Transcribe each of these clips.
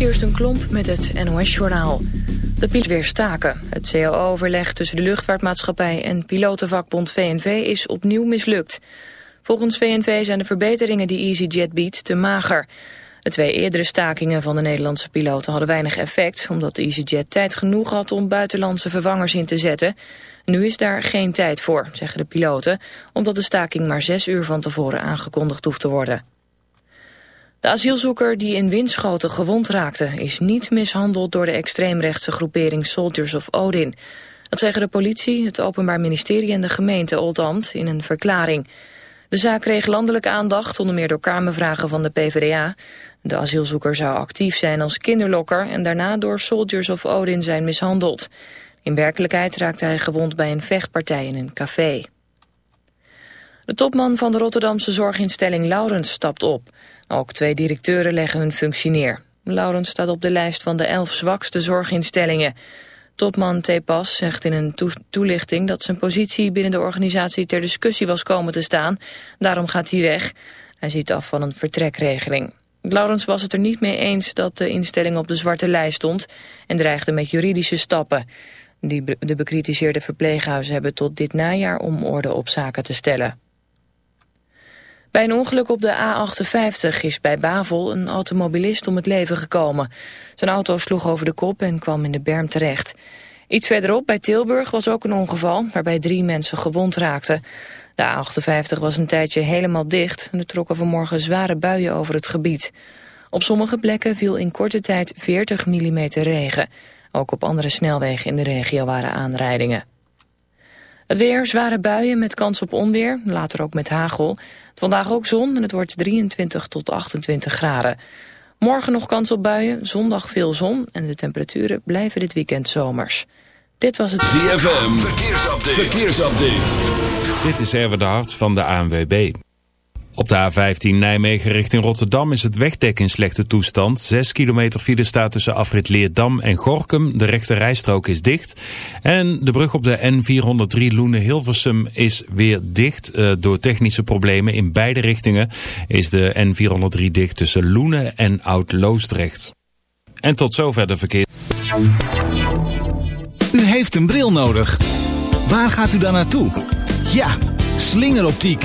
Kirsten Klomp met het NOS-journaal. De piloot weer staken. Het CAO-overleg tussen de luchtvaartmaatschappij en pilotenvakbond VNV is opnieuw mislukt. Volgens VNV zijn de verbeteringen die EasyJet biedt te mager. De twee eerdere stakingen van de Nederlandse piloten hadden weinig effect... omdat EasyJet tijd genoeg had om buitenlandse vervangers in te zetten. Nu is daar geen tijd voor, zeggen de piloten... omdat de staking maar zes uur van tevoren aangekondigd hoeft te worden. De asielzoeker die in Winschoten gewond raakte... is niet mishandeld door de extreemrechtse groepering Soldiers of Odin. Dat zeggen de politie, het Openbaar Ministerie en de gemeente Oldambt in een verklaring. De zaak kreeg landelijke aandacht, onder meer door kamervragen van de PvdA. De asielzoeker zou actief zijn als kinderlokker... en daarna door Soldiers of Odin zijn mishandeld. In werkelijkheid raakte hij gewond bij een vechtpartij in een café. De topman van de Rotterdamse zorginstelling Laurens stapt op. Ook twee directeuren leggen hun functie neer. Laurens staat op de lijst van de elf zwakste zorginstellingen. Topman Tepas zegt in een toelichting dat zijn positie binnen de organisatie ter discussie was komen te staan. Daarom gaat hij weg. Hij ziet af van een vertrekregeling. Laurens was het er niet mee eens dat de instelling op de zwarte lijst stond en dreigde met juridische stappen. Die de bekritiseerde verpleeghuizen hebben tot dit najaar om orde op zaken te stellen. Bij een ongeluk op de A58 is bij Bavel een automobilist om het leven gekomen. Zijn auto sloeg over de kop en kwam in de berm terecht. Iets verderop, bij Tilburg, was ook een ongeval waarbij drie mensen gewond raakten. De A58 was een tijdje helemaal dicht en er trokken vanmorgen zware buien over het gebied. Op sommige plekken viel in korte tijd 40 mm regen. Ook op andere snelwegen in de regio waren aanrijdingen. Het weer, zware buien met kans op onweer, later ook met hagel. Vandaag ook zon en het wordt 23 tot 28 graden. Morgen nog kans op buien, zondag veel zon en de temperaturen blijven dit weekend zomers. Dit was het ZFM, verkeersupdate. verkeersupdate. Dit is Erwin de Hart van de ANWB. Op de A15 Nijmegen richting Rotterdam is het wegdek in slechte toestand. 6 kilometer file staat tussen afrit Leerdam en Gorkum. De rechte rijstrook is dicht. En de brug op de N403 Loenen-Hilversum is weer dicht. Uh, door technische problemen in beide richtingen is de N403 dicht tussen Loenen en Oud-Loosdrecht. En tot zover de verkeer. U heeft een bril nodig. Waar gaat u dan naartoe? Ja, slingeroptiek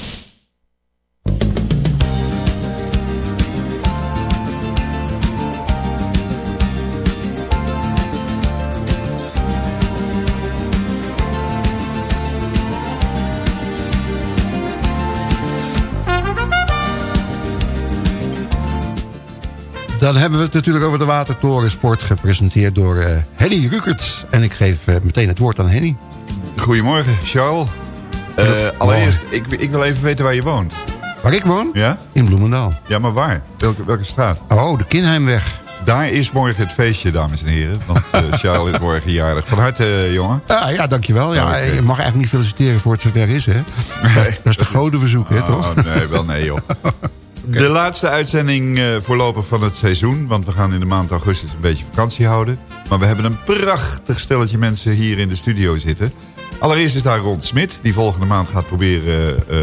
Dan hebben we het natuurlijk over de Watertorensport... gepresenteerd door uh, Henny Rukert. En ik geef uh, meteen het woord aan Henny. Goedemorgen, Charles. Uh, allereerst, ik, ik, wil even weten waar je woont. Waar ik woon? Ja? In Bloemendaal. Ja, maar waar? Welke, welke straat? Oh, de Kinheimweg. Daar is morgen het feestje, dames en heren. Want Charles is morgen jarig. Van harte, jongen. Ah, ja, dankjewel. Ja. Je mag eigenlijk niet feliciteren voor het zover is, hè? Nee. Dat is de godenverzoek, oh, hè, toch? Nee, wel nee, joh. De laatste uitzending uh, voorlopig van het seizoen. Want we gaan in de maand augustus een beetje vakantie houden. Maar we hebben een prachtig stelletje mensen hier in de studio zitten. Allereerst is daar Ron Smit. Die volgende maand gaat proberen uh,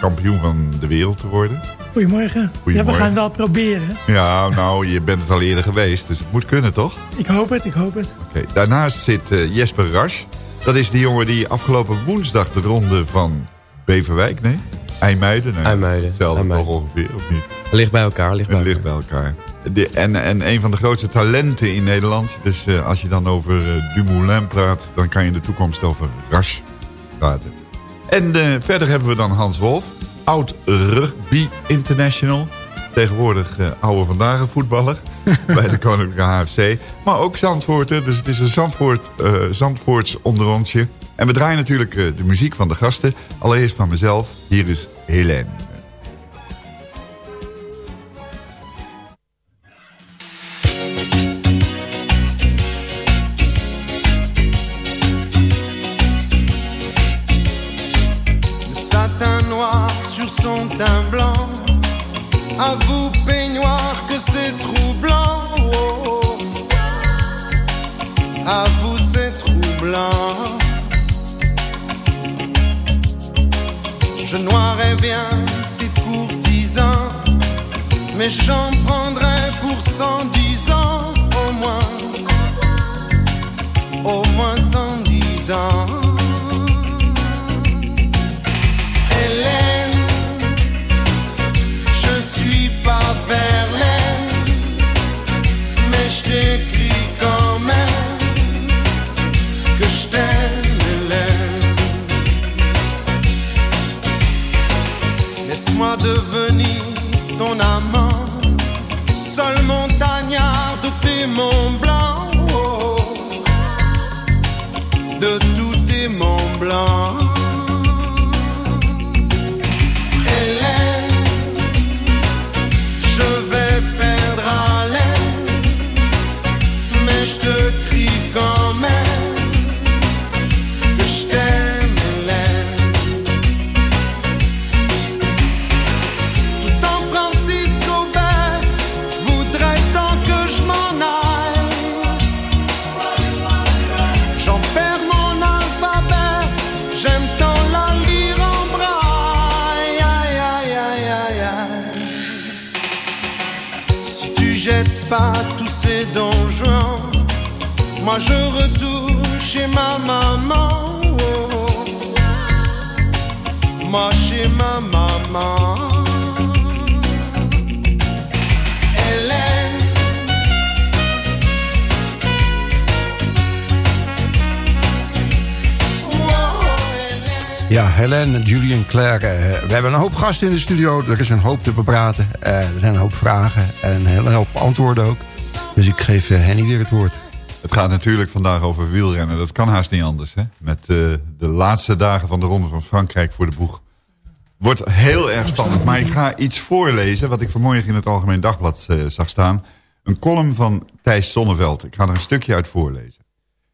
kampioen van de wereld te worden. Goedemorgen. Ja, we gaan wel proberen. Ja, nou, je bent het al eerder geweest. Dus het moet kunnen, toch? Ik hoop het, ik hoop het. Oké. Daarnaast zit Jesper Rasch. Dat is die jongen die afgelopen woensdag de ronde van Beverwijk, nee? IJmuiden? Nee, IJmuiden. Hetzelfde nog ongeveer, of niet? Ligt bij elkaar. Ligt bij ligt bij elkaar. De, en, en een van de grootste talenten in Nederland. Dus uh, als je dan over uh, Dumoulin praat... dan kan je in de toekomst over Rasch praten. En uh, verder hebben we dan Hans Wolf. Oud Rugby International. Tegenwoordig oude vandaag voetballer. bij de Koninklijke HFC. Maar ook Zandvoorter. Dus het is een Zandvoort, Zandvoorts onderontje. En we draaien natuurlijk de muziek van de gasten. Allereerst van mezelf. Hier is Helene. Moi je retourne chez ma maman. Moi chez ma maman. Hélène. Ja, Hélène, Julian Claire. Uh, we hebben een hoop gasten in de studio. Er is een hoop te bepraten. Uh, er zijn een hoop vragen en een hele hoop antwoorden ook. Dus ik geef uh, Henny weer het woord. Het gaat natuurlijk vandaag over wielrennen. Dat kan haast niet anders. Hè? Met uh, de laatste dagen van de Ronde van Frankrijk voor de boeg. Wordt heel erg spannend. Maar ik ga iets voorlezen wat ik vanmorgen in het Algemeen Dagblad uh, zag staan. Een column van Thijs Zonneveld. Ik ga er een stukje uit voorlezen.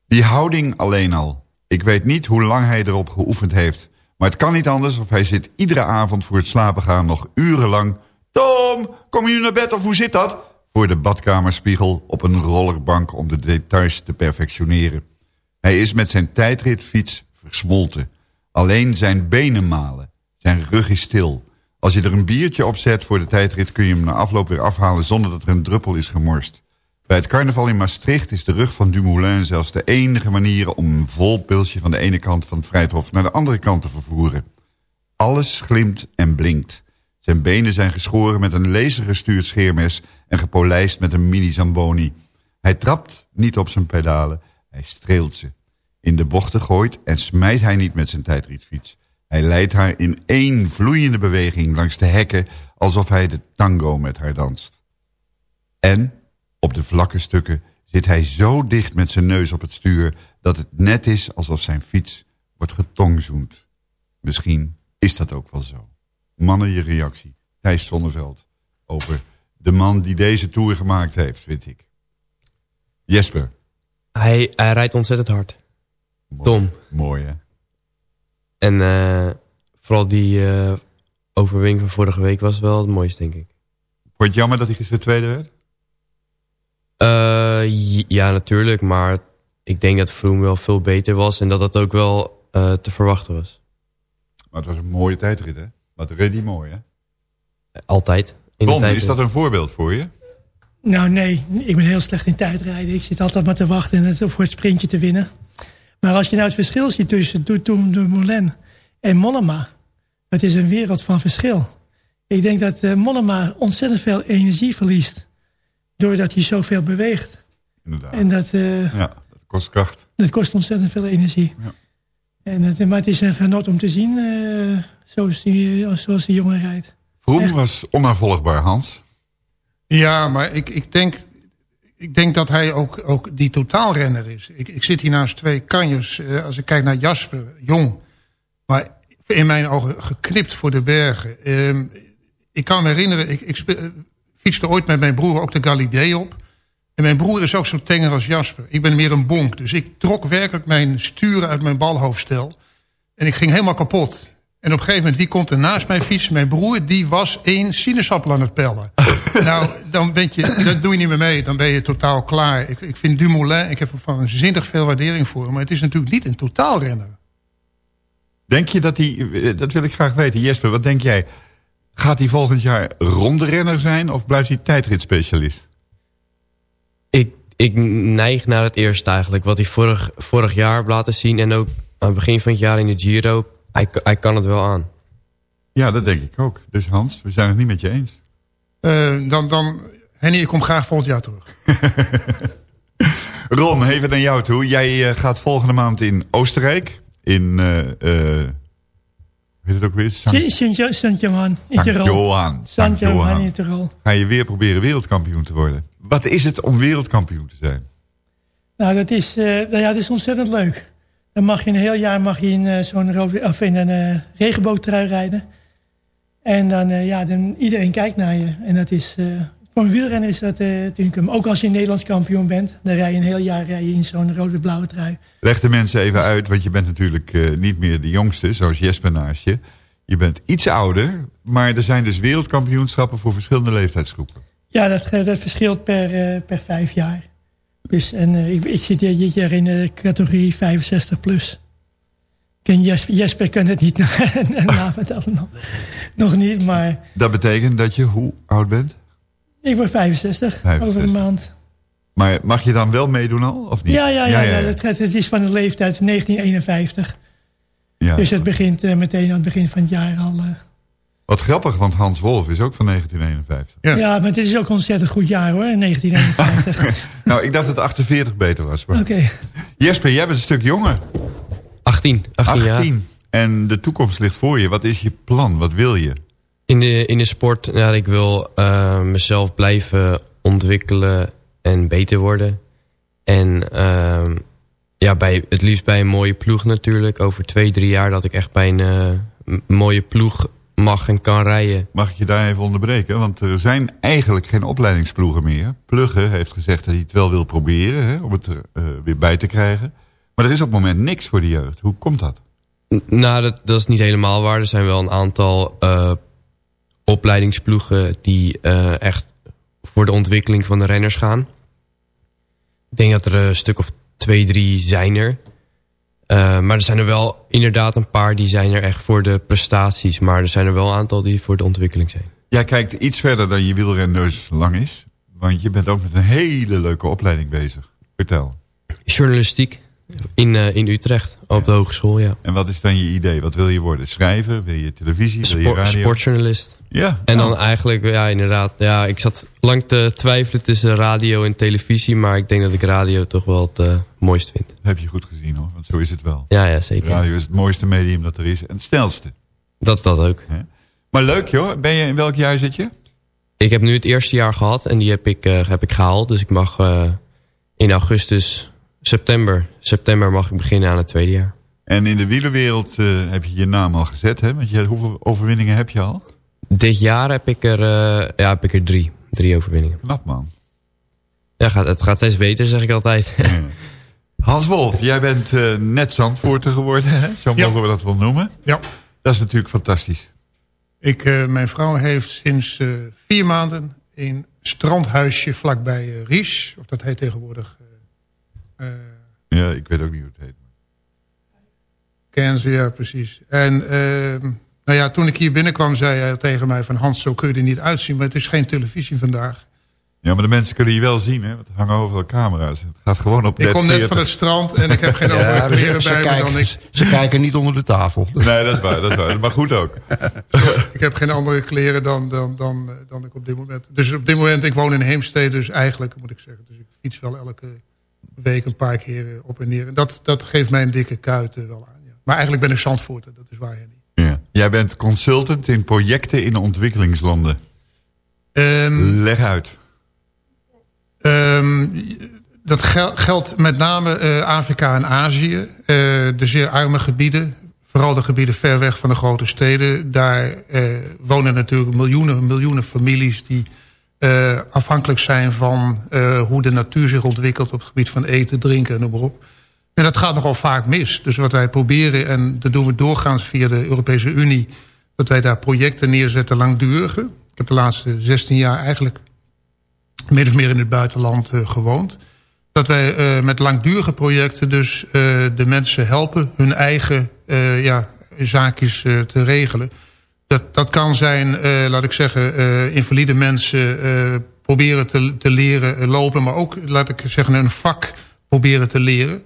Die houding alleen al. Ik weet niet hoe lang hij erop geoefend heeft. Maar het kan niet anders of hij zit iedere avond voor het slapen gaan nog urenlang... Tom, kom je nu naar bed of hoe zit dat? Voor de badkamerspiegel op een rollerbank om de details te perfectioneren. Hij is met zijn tijdritfiets versmolten. Alleen zijn benen malen. Zijn rug is stil. Als je er een biertje op zet voor de tijdrit kun je hem na afloop weer afhalen zonder dat er een druppel is gemorst. Bij het carnaval in Maastricht is de rug van Dumoulin zelfs de enige manier om een vol pilsje van de ene kant van het Vrijthof naar de andere kant te vervoeren. Alles glimt en blinkt. Zijn benen zijn geschoren met een lasergestuurd scheermes en gepolijst met een mini-zamboni. Hij trapt niet op zijn pedalen, hij streelt ze. In de bochten gooit en smijt hij niet met zijn tijdritfiets. Hij leidt haar in één vloeiende beweging langs de hekken... alsof hij de tango met haar danst. En op de vlakke stukken zit hij zo dicht met zijn neus op het stuur... dat het net is alsof zijn fiets wordt getongzoend. Misschien is dat ook wel zo. Mannen, je reactie. Thijs Zonneveld over de man die deze Tour gemaakt heeft, vind ik. Jesper. Hij, hij rijdt ontzettend hard. Mooi, Tom. Mooi, hè? En uh, vooral die uh, overwinning van vorige week was wel het mooiste, denk ik. Vond je het jammer dat hij gisteren tweede werd? Uh, ja, natuurlijk. Maar ik denk dat Froome wel veel beter was. En dat dat ook wel te verwachten was. Maar het was een mooie tijdrit, hè? Wat reed die mooi, hè? Altijd. In Tom, is dat een voorbeeld voor je? Nou, nee. Ik ben heel slecht in tijdrijden. Ik zit altijd maar te wachten voor het sprintje te winnen. Maar als je nou het verschil ziet tussen de Moulin en Mollema... het is een wereld van verschil. Ik denk dat uh, Mollema ontzettend veel energie verliest... doordat hij zoveel beweegt. Inderdaad. En dat, uh, ja, dat kost kracht. Dat kost ontzettend veel energie. Ja. En het, maar het is een genot om te zien uh, zoals, die, zoals die jongen rijdt. Vroom was onafvolgbaar, Hans. Ja, maar ik, ik, denk, ik denk dat hij ook, ook die totaalrenner is. Ik, ik zit hier naast twee kanjers. Uh, als ik kijk naar Jasper, jong. Maar in mijn ogen geknipt voor de bergen. Uh, ik kan me herinneren, ik, ik fietste ooit met mijn broer ook de Galibier op. En mijn broer is ook zo tenger als Jasper. Ik ben meer een bonk. Dus ik trok werkelijk mijn sturen uit mijn balhoofdstel. En ik ging helemaal kapot. En op een gegeven moment, wie komt er naast mij fietsen? Mijn broer, die was één sinaasappel aan het pellen. nou, dan ben je, dat doe je niet meer mee. Dan ben je totaal klaar. Ik, ik vind Dumoulin, ik heb er van zinnig veel waardering voor. Maar het is natuurlijk niet een totaalrenner. Denk je dat hij, dat wil ik graag weten. Jesper, wat denk jij? Gaat hij volgend jaar ronde zijn of blijft hij tijdritspecialist? Ik, neig naar het eerste eigenlijk. Wat hij vorig, vorig jaar heeft laten zien. En ook aan het begin van het jaar in de Giro. Hij, hij kan het wel aan. Ja, dat denk ik ook. Dus Hans, we zijn het niet met je eens. Uh, dan, dan, Henny, ik kom graag volgend jaar terug. Ron, even naar jou toe. Jij uh, gaat volgende maand in Oostenrijk. In, uh, weet het ook weer? Sint-Johan in Tirol. Johan. Sint-Johan in Tirol. Ga je weer proberen wereldkampioen te worden. Wat is het om wereldkampioen te zijn? Nou, dat is, nou ja, dat is ontzettend leuk. Dan mag je een heel jaar mag je in uh, zo'n of in een uh, regenboogtrui rijden. En dan, ja, dan iedereen kijkt naar je. En dat is, voor een wielrenner is dat natuurlijk... Ook als je Nederlands kampioen bent, dan rij je een heel jaar rij je in zo'n rode-blauwe trui. Leg de mensen even uit, want je bent natuurlijk niet meer de jongste, zoals Jesper naast je. Je bent iets ouder, maar er zijn dus wereldkampioenschappen voor verschillende leeftijdsgroepen. Ja, dat, dat verschilt per, per vijf jaar. Dus, en uh, ik, ik, zit dit jaar in de categorie 65 plus. Ken Jesper, Jesper kan het niet navertellen. nog, nog niet, maar... Dat betekent dat je hoe oud bent? Ik word 65, 65. over een maand. Maar mag je dan wel meedoen al, of niet? Ja, ja, ja, ja, ja. Het, het, is van de leeftijd 1951. Ja. Dus het begint uh, meteen aan het begin van het jaar al... Uh, wat grappig, want Hans Wolf is ook van 1951. Ja, ja maar het is ook ontzettend goed jaar hoor, 1951. nou, ik dacht dat 48 beter was. Oké. Okay. Jesper, jij bent een stuk jonger. 18. 18, 18. En de toekomst ligt voor je. Wat is je plan? Wat wil je? In de, in de sport, ja, ik wil uh, mezelf blijven ontwikkelen en beter worden. En uh, ja, bij, het liefst bij een mooie ploeg natuurlijk. Over twee, drie jaar dat ik echt bij een uh, mooie ploeg mag en kan rijden. Mag ik je daar even onderbreken? Want er zijn eigenlijk geen opleidingsploegen meer. Plugge heeft gezegd dat hij het wel wil proberen hè, om het er uh, weer bij te krijgen. Maar er is op het moment niks voor de jeugd. Hoe komt dat? N nou, dat, dat is niet helemaal waar. Er zijn wel een aantal uh, opleidingsploegen die uh, echt voor de ontwikkeling van de renners gaan. Ik denk dat er een stuk of twee, drie zijn er. Uh, maar er zijn er wel inderdaad een paar die zijn er echt voor de prestaties. Maar er zijn er wel een aantal die voor de ontwikkeling zijn. Jij kijkt iets verder dan je wielrenneus lang is. Want je bent ook met een hele leuke opleiding bezig. Vertel. Journalistiek. In, uh, in Utrecht, op de hogeschool, ja. En wat is dan je idee? Wat wil je worden? Schrijven? Wil je televisie? Wil je radio? Sportjournalist. Ja. En dan eigenlijk, ja inderdaad. Ja, ik zat lang te twijfelen tussen radio en televisie. Maar ik denk dat ik radio toch wel het uh, mooist vind. Dat heb je goed gezien hoor, want zo is het wel. Ja, ja zeker. Radio is het mooiste medium dat er is. En het snelste. Dat, dat ook. Ja. Maar leuk joh. Ben je, in welk jaar zit je? Ik heb nu het eerste jaar gehad en die heb ik, uh, heb ik gehaald. Dus ik mag uh, in augustus, september, september mag ik beginnen aan het tweede jaar. En in de wielerwereld heb je je naam al gezet, hè? Want je, hoeveel overwinningen heb je al? Dit jaar heb ik er, uh, ja, heb ik er drie. Drie overwinningen. Knap man. Ja, gaat, het gaat steeds beter, zeg ik altijd. Hans Wolf, jij bent uh, net Zandvoorter geworden, hè? Zo mogen ja. we dat wel noemen. Ja. Dat is natuurlijk fantastisch. Ik, uh, mijn vrouw heeft sinds uh, vier maanden een strandhuisje vlakbij uh, Ries. Of dat heet tegenwoordig... ja, ik weet ook niet hoe het heet. Kenze, ja, precies. En ehm, nou ja, toen ik hier binnenkwam zei hij tegen mij van... Hans, zo kun je er niet uitzien, maar het is geen televisie vandaag. Ja, maar de mensen kunnen je wel zien, hè? Want er hangen overal camera's. Het gaat gewoon op Ik kom net van het strand en ik heb geen andere kleren bij me dan ik... Ze kijken niet onder de tafel. Nee, dat is waar, dat is waar. Maar goed ook. ik heb geen andere kleren dan, dan, dan, dan ik op dit moment... Dus op dit moment, ik woon in Heemstede, dus eigenlijk moet ik zeggen... Dus ik fiets wel elke week een paar keer op en neer. En dat, dat geeft mij een dikke kuit wel aan. Ja. Maar eigenlijk ben ik Zandvoorter, dat is waar, Henny. Ja. Jij bent consultant in projecten in ontwikkelingslanden. Um, Leg uit. Um, dat geldt met name uh, Afrika en Azië. Uh, de zeer arme gebieden. Vooral de gebieden ver weg van de grote steden. Daar uh, wonen natuurlijk miljoenen, miljoenen families... die afhankelijk zijn van hoe de natuur zich ontwikkelt... op het gebied van eten, drinken en noem maar op. En dat gaat nogal vaak mis. Dus wat wij proberen, en dat doen we doorgaans via de Europese Unie... dat wij daar projecten neerzetten langdurige. Ik heb de laatste 16 jaar eigenlijk min of meer in het buitenland uh, gewoond. Dat wij uh, met langdurige projecten dus uh, de mensen helpen hun eigen ja, zaakjes te regelen. Dat, dat kan zijn, laat ik zeggen, invalide mensen proberen te, te leren lopen... maar ook, laat ik zeggen, een vak proberen te leren...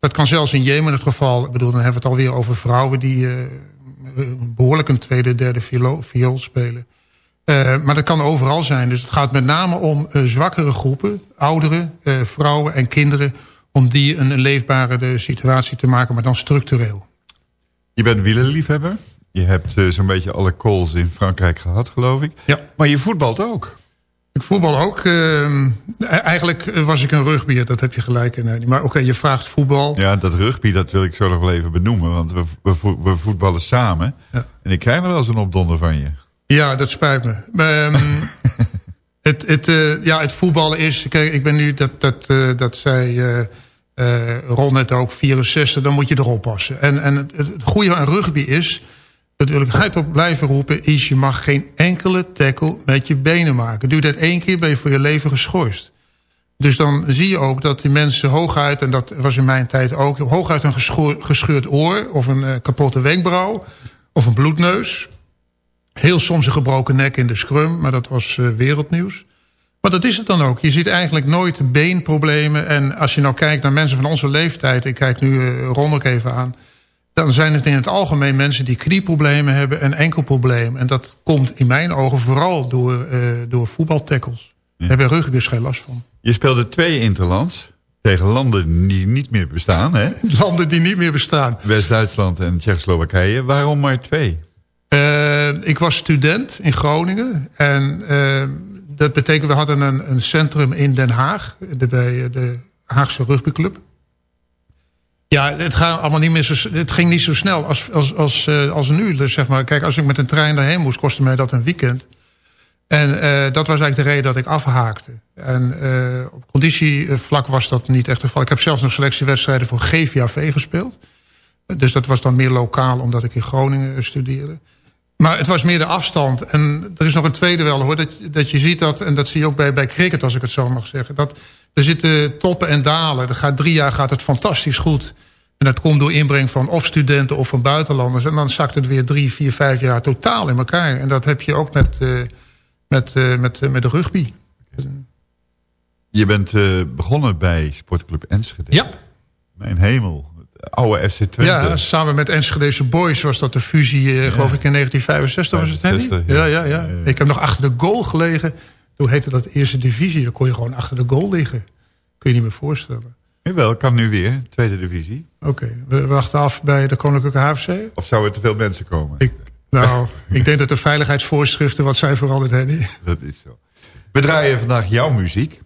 Dat kan zelfs in Jemen het geval. Ik bedoel, dan hebben we het alweer over vrouwen die uh, behoorlijk een tweede, derde viool, viool spelen. Uh, maar dat kan overal zijn. Dus het gaat met name om uh, zwakkere groepen, ouderen, vrouwen en kinderen... om die een, een leefbare situatie te maken, maar dan structureel. Je bent wielerliefhebber. Je hebt zo'n beetje alle calls in Frankrijk gehad, geloof ik. Ja. Maar je voetbalt ook. Ik voetbal ook. Uh, eigenlijk was ik een rugbier, dat heb je gelijk. in. maar oké, je vraagt voetbal. Ja, dat rugby, dat wil ik zo nog wel even benoemen. Want we, we, we voetballen samen. Ja. En ik krijg wel eens een opdonder van je. Ja, dat spijt me. Um, het, het, uh, ja, het voetballen is... Kijk, ik ben nu, dat, dat, uh, dat zei Ron net ook, 64. Dan moet je erop passen. En, en het, het goede aan rugby is dat wil ik hardop blijven roepen... is je mag geen enkele tackle met je benen maken. Doe dat één keer, ben je voor je leven geschorst. Dus dan zie je ook dat die mensen hooguit... en dat was in mijn tijd ook... hooguit een gescheurd oor of een uh, kapotte wenkbrauw... of een bloedneus. Heel soms een gebroken nek in de scrum, maar dat was uh, wereldnieuws. Maar dat is het dan ook. Je ziet eigenlijk nooit beenproblemen. En als je nou kijkt naar mensen van onze leeftijd... ik kijk nu uh, ook even aan dan zijn het in het algemeen mensen die knieproblemen hebben en enkelproblemen. En dat komt in mijn ogen vooral door, uh, door voetbaltackles. Ja. Daar hebben rugbyers geen last van. Je speelde twee interlands tegen landen die niet meer bestaan. Hè? Landen die niet meer bestaan. West-Duitsland en Tsjechoslowakije. Waarom maar twee? Uh, ik was student in Groningen. En uh, dat betekent, we hadden een, een centrum in Den Haag. De, bij de Haagse rugbyclub. Ja, het, gaat allemaal niet meer zo, het ging niet zo snel als, als, als, uh, als nu. Dus zeg maar, kijk, als ik met een trein daarheen moest, kostte mij dat een weekend. En uh, dat was eigenlijk de reden dat ik afhaakte. En uh, op conditievlak was dat niet echt het geval. Ik heb zelfs nog selectiewedstrijden voor GVAV gespeeld. Dus dat was dan meer lokaal, omdat ik in Groningen studeerde. Maar het was meer de afstand. En er is nog een tweede wel hoor. Dat, dat je ziet dat, en dat zie je ook bij, bij cricket als ik het zo mag zeggen. Dat er zitten toppen en dalen. Er gaat, drie jaar gaat het fantastisch goed. En dat komt door inbreng van of studenten of van buitenlanders. En dan zakt het weer drie, vier, vijf jaar totaal in elkaar. En dat heb je ook met, uh, met, uh, met, uh, met de rugby. Je bent begonnen bij Sportclub Enschede. Ja. Mijn hemel. Oude FC Twente. Ja, samen met Enschedese Boys was dat de fusie, ja. geloof ik, in 1965 was het. Ja, ja, ja, Ik heb nog achter de goal gelegen. Toen heette dat eerste divisie. Dan kon je gewoon achter de goal liggen. Kun je niet meer voorstellen. Jawel, kan nu weer. Tweede divisie. Oké, okay. we wachten af bij de Koninklijke HFC. Of zouden er te veel mensen komen? Ik, nou, ik denk dat de veiligheidsvoorschriften wat zijn veranderd, Henny. Dat is zo. We draaien vandaag jouw muziek.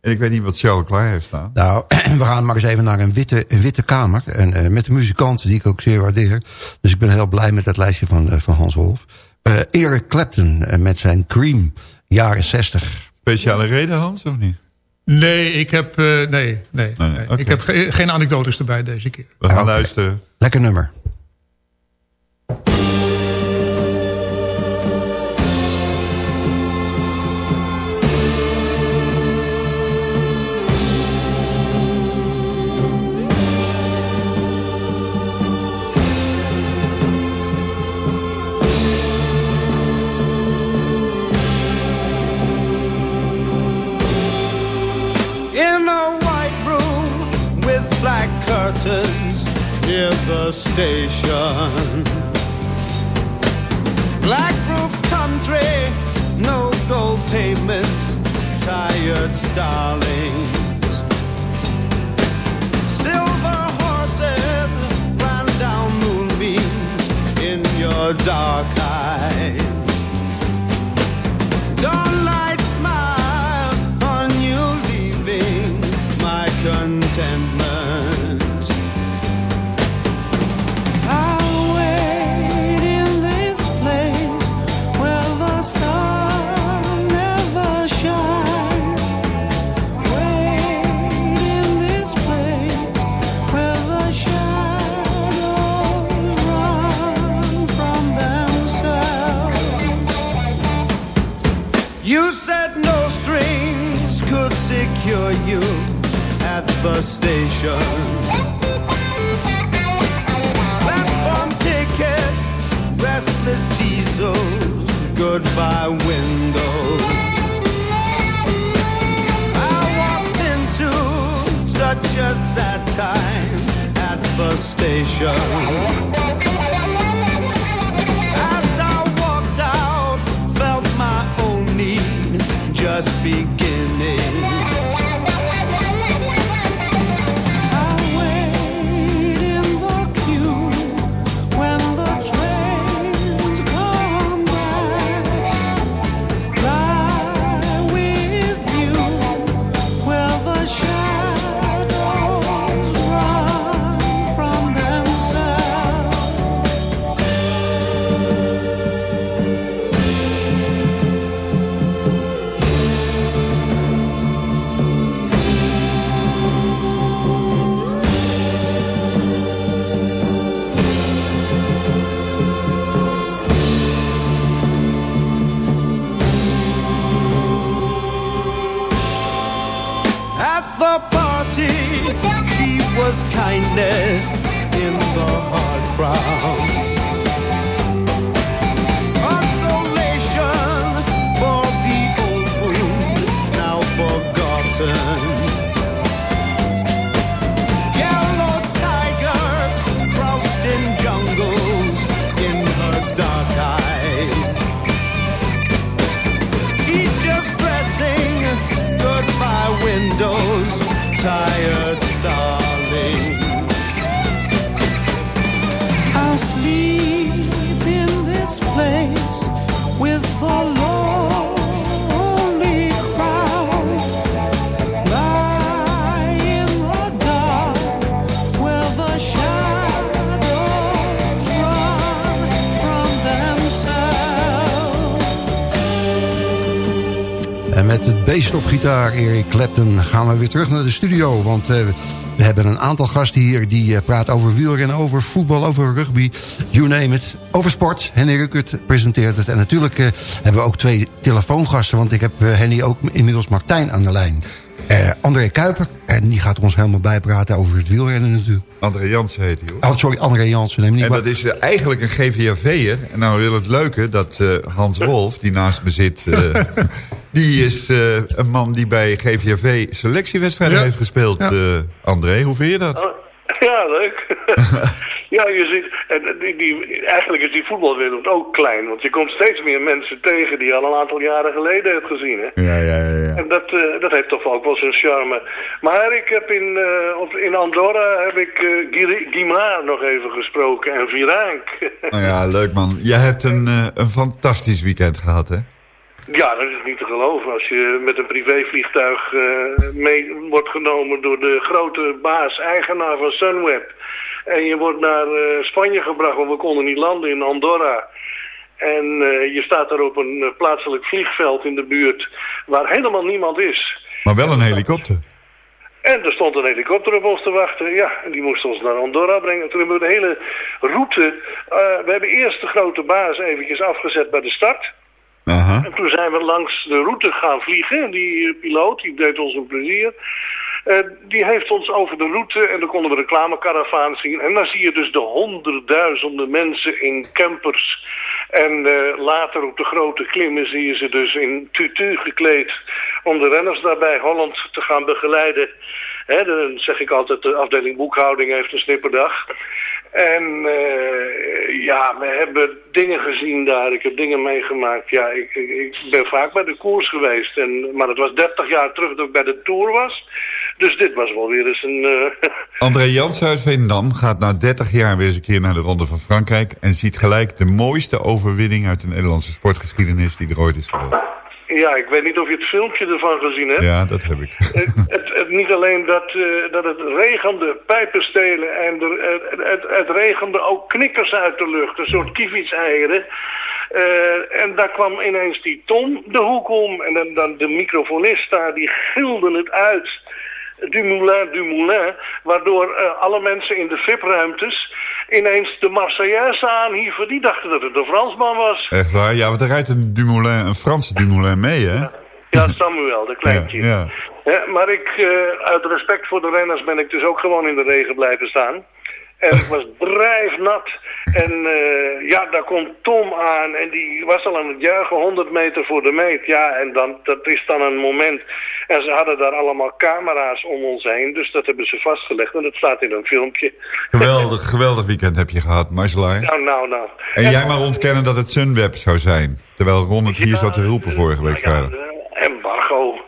En ik weet niet wat Charles klaar heeft staan. Nou, we gaan maar eens even naar een witte, witte kamer. En uh, met de muzikanten die ik ook zeer waardeer. Dus ik ben heel blij met dat lijstje van, uh, van Hans Wolf. Uh, Eric Clapton met zijn Cream, jaren 60. Speciale reden, Hans, of niet? Nee, ik heb, nee, nee, nee, nee. Okay. ik heb ge geen anekdotes erbij deze keer. We gaan okay. luisteren. Lekker nummer. Station. Black roof country, no gold pavement, tired starlings. Kindness in the hard crowd. Beest op gitaar, Eric Clapton, gaan we weer terug naar de studio. Want eh, we hebben een aantal gasten hier die eh, praten over wielrennen, over voetbal, over rugby. You name it. Over sport. Henny Ruckert presenteert het. En natuurlijk eh, hebben we ook twee telefoongasten. Want ik heb Henny ook inmiddels Martijn aan de lijn. André Kuiper. En die gaat ons helemaal bijpraten over het wielrennen natuurlijk. André Jansen heet hij hoor. Oh, sorry, André Jansen. Neem niet En dat is eigenlijk een GVAV'er. En nou wil het leuke dat Hans Wolf, die naast me zit... die is eh, een man die bij GVAV selectiewedstrijden Ja. heeft gespeeld. Ja. eh, André, hoe vind je dat? Ja, leuk. ja, je ziet, en die, die, eigenlijk is die voetbalwereld ook klein. Want je komt steeds meer mensen tegen die je al een aantal jaren geleden hebt gezien. Hè? Ja, ja, ja. ja. En dat, eh, dat heeft toch ook wel zijn charme. Maar ik heb in, eh, op, in Andorra heb ik eh Guimard nog even gesproken en Virank. Nou ja, leuk man. Jij hebt een, een fantastisch weekend gehad, hè? Ja, dat is niet te geloven. Als je met een privévliegtuig eh, mee wordt genomen door de grote baas, eigenaar van Sunweb. En je wordt naar eh, Spanje gebracht, want we konden niet landen in Andorra. En eh, je staat daar op een plaatselijk vliegveld in de buurt waar helemaal niemand is. Maar wel een helikopter. En er stond een helikopter op ons te wachten. Ja, en die moest ons naar Andorra brengen. Toen hebben we de hele route... we hebben eerst de grote baas eventjes afgezet bij de start. En toen zijn we langs de route gaan vliegen. En die eh, piloot, die deed ons een plezier. Die heeft ons over de route en dan konden we reclamekaravaan zien. En dan zie je dus de honderdduizenden mensen in campers. En eh, later op de grote klimmen zie je ze dus in tutu gekleed. Om de renners daarbij Holland te gaan begeleiden. Hè, dan zeg ik altijd, de afdeling boekhouding heeft een snipperdag. En uh, ja, we hebben dingen gezien daar. Ik heb dingen meegemaakt. Ja, ik, ik, ik, ben vaak bij de koers geweest. En, maar het was 30 jaar terug dat ik bij de Tour was. Dus dit was wel weer eens een... Uh... André Jans uit Veendam gaat na 30 jaar weer eens een keer naar de Ronde van Frankrijk... en ziet gelijk de mooiste overwinning uit de Nederlandse sportgeschiedenis die er ooit is geweest. Ja, ik weet niet of je het filmpje ervan gezien hebt. Ja, dat heb ik. Het, het, het niet alleen dat, uh, dat het regende pijpenstelen en er, het, het, regende ook knikkers uit de lucht. Een soort kievitseieren. Uh, en daar kwam ineens die Tom de hoek om. En dan, dan de microfonist daar, die gilde het uit. Dumoulin, Dumoulin. Waardoor uh, alle mensen in de VIP-ruimtes ineens de Marseillaise aanhieven. Die dachten dat het een Fransman was. Echt waar? Ja, want er rijdt een Dumoulin, een Franse Dumoulin mee, hè? Ja, Samuel, de kleintje. Ja, ja. maar ik, uh, uit respect voor de renners ben ik dus ook gewoon in de regen blijven staan. En het was drijfnat. En uh, ja, daar komt Tom aan en die was al aan het juichen 100 meter voor de meet. Ja, en dan, dat is dan een moment. En ze hadden daar allemaal camera's om ons heen, dus dat hebben ze vastgelegd. En dat staat in een filmpje. Geweldig, geweldig weekend heb je gehad, Marcelaar. Nou, nou, nou. En, en jij maar ontkennen dat het Sunweb zou zijn. Terwijl Ron het hier zat te roepen vorige week ja, embargo.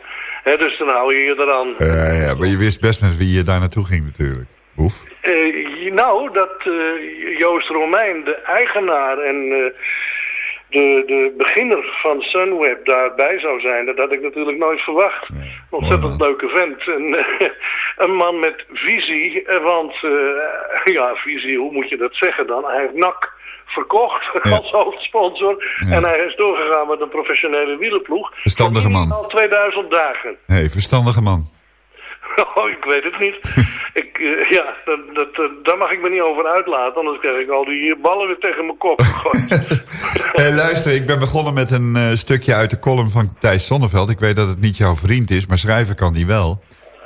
He, dus dan hou je je eraan. Ja, ja, maar je wist best met wie je daar naartoe ging natuurlijk. Oef. Uh, nou, dat uh, Joost Romein, de eigenaar en uh, de, de beginner van Sunweb daarbij zou zijn, dat had ik natuurlijk nooit verwacht. Nee, Ontzettend leuke vent. En, een man met visie, want ja, visie, hoe moet je dat zeggen dan? Hij heeft NAC verkocht ja. als hoofdsponsor. Ja. En hij is doorgegaan met een professionele wielerploeg. Verstandige man. Al 2000 dagen. Nee, hey, verstandige man. Oh, ik weet het niet. ik, uh, ja, dat, dat, uh, daar mag ik me niet over uitlaten, anders krijg ik al die ballen weer tegen mijn kop hey, luister, ik ben begonnen met een uh, stukje uit de column van Thijs Sonneveld. Ik weet dat het niet jouw vriend is, maar schrijven kan die wel.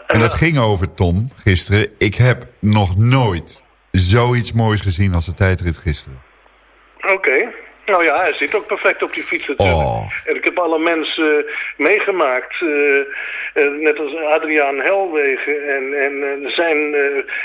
En dat ging over Tom gisteren. Ik heb nog nooit zoiets moois gezien als de tijdrit gisteren. Oké. Okay. Nou ja, hij zit ook perfect op die fiets natuurlijk. Oh. En ik heb alle mensen uh, meegemaakt. Uh, uh, net als Adriaan Helwegen. En, en zijn,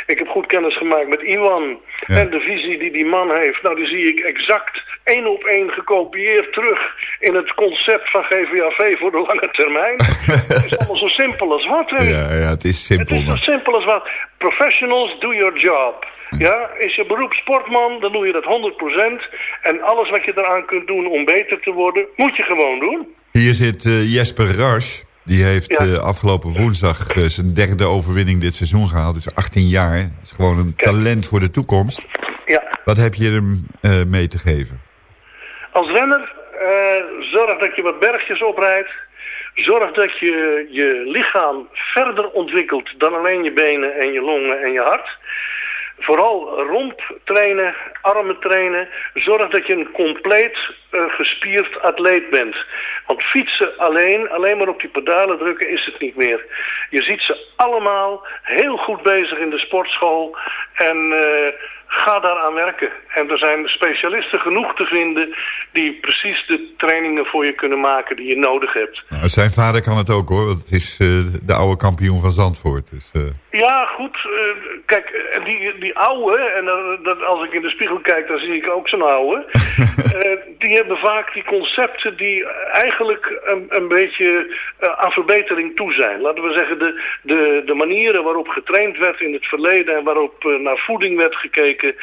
ik heb goed kennis gemaakt met Iwan. Ja. En de visie die die man heeft. Nou, die zie ik exact één op één gekopieerd terug in het concept van GVAV voor de lange termijn. het is allemaal zo simpel als wat. Hè? Ja, ja, het is simpel. Het is zo simpel als wat. Professionals, do your job. Ja, is je beroep sportman, dan doe je dat 100%. En alles wat je eraan kunt doen om beter te worden, moet je gewoon doen. Hier zit uh, Jesper Rasch. Die heeft ja. uh, afgelopen woensdag uh, zijn derde overwinning dit seizoen gehaald. is 18 jaar. is gewoon een Kijk. talent voor de toekomst. Ja. Wat heb je hem mee te geven? Als renner, zorg dat je wat bergjes oprijdt. Zorg dat je je lichaam verder ontwikkelt dan alleen je benen en je longen en je hart. Vooral romp trainen, armen trainen. Zorg dat je een compleet uh, gespierd atleet bent. Want fietsen alleen, alleen maar op die pedalen drukken is het niet meer. Je ziet ze allemaal heel goed bezig in de sportschool. En uh, ga daaraan werken. En er zijn specialisten genoeg te vinden die precies de trainingen voor je kunnen maken die je nodig hebt. Nou, zijn vader kan het ook hoor, want het is uh, de oude kampioen van Zandvoort. Dus, uh... Ja, goed. Uh, kijk, die, die oude, en dat, als ik in de spiegel kijk, dan zie ik ook zo'n oude. die hebben vaak die concepten die eigenlijk een, een beetje aan verbetering toe zijn. Laten we zeggen, de, de, de manieren waarop getraind werd in het verleden en waarop naar voeding werd gekeken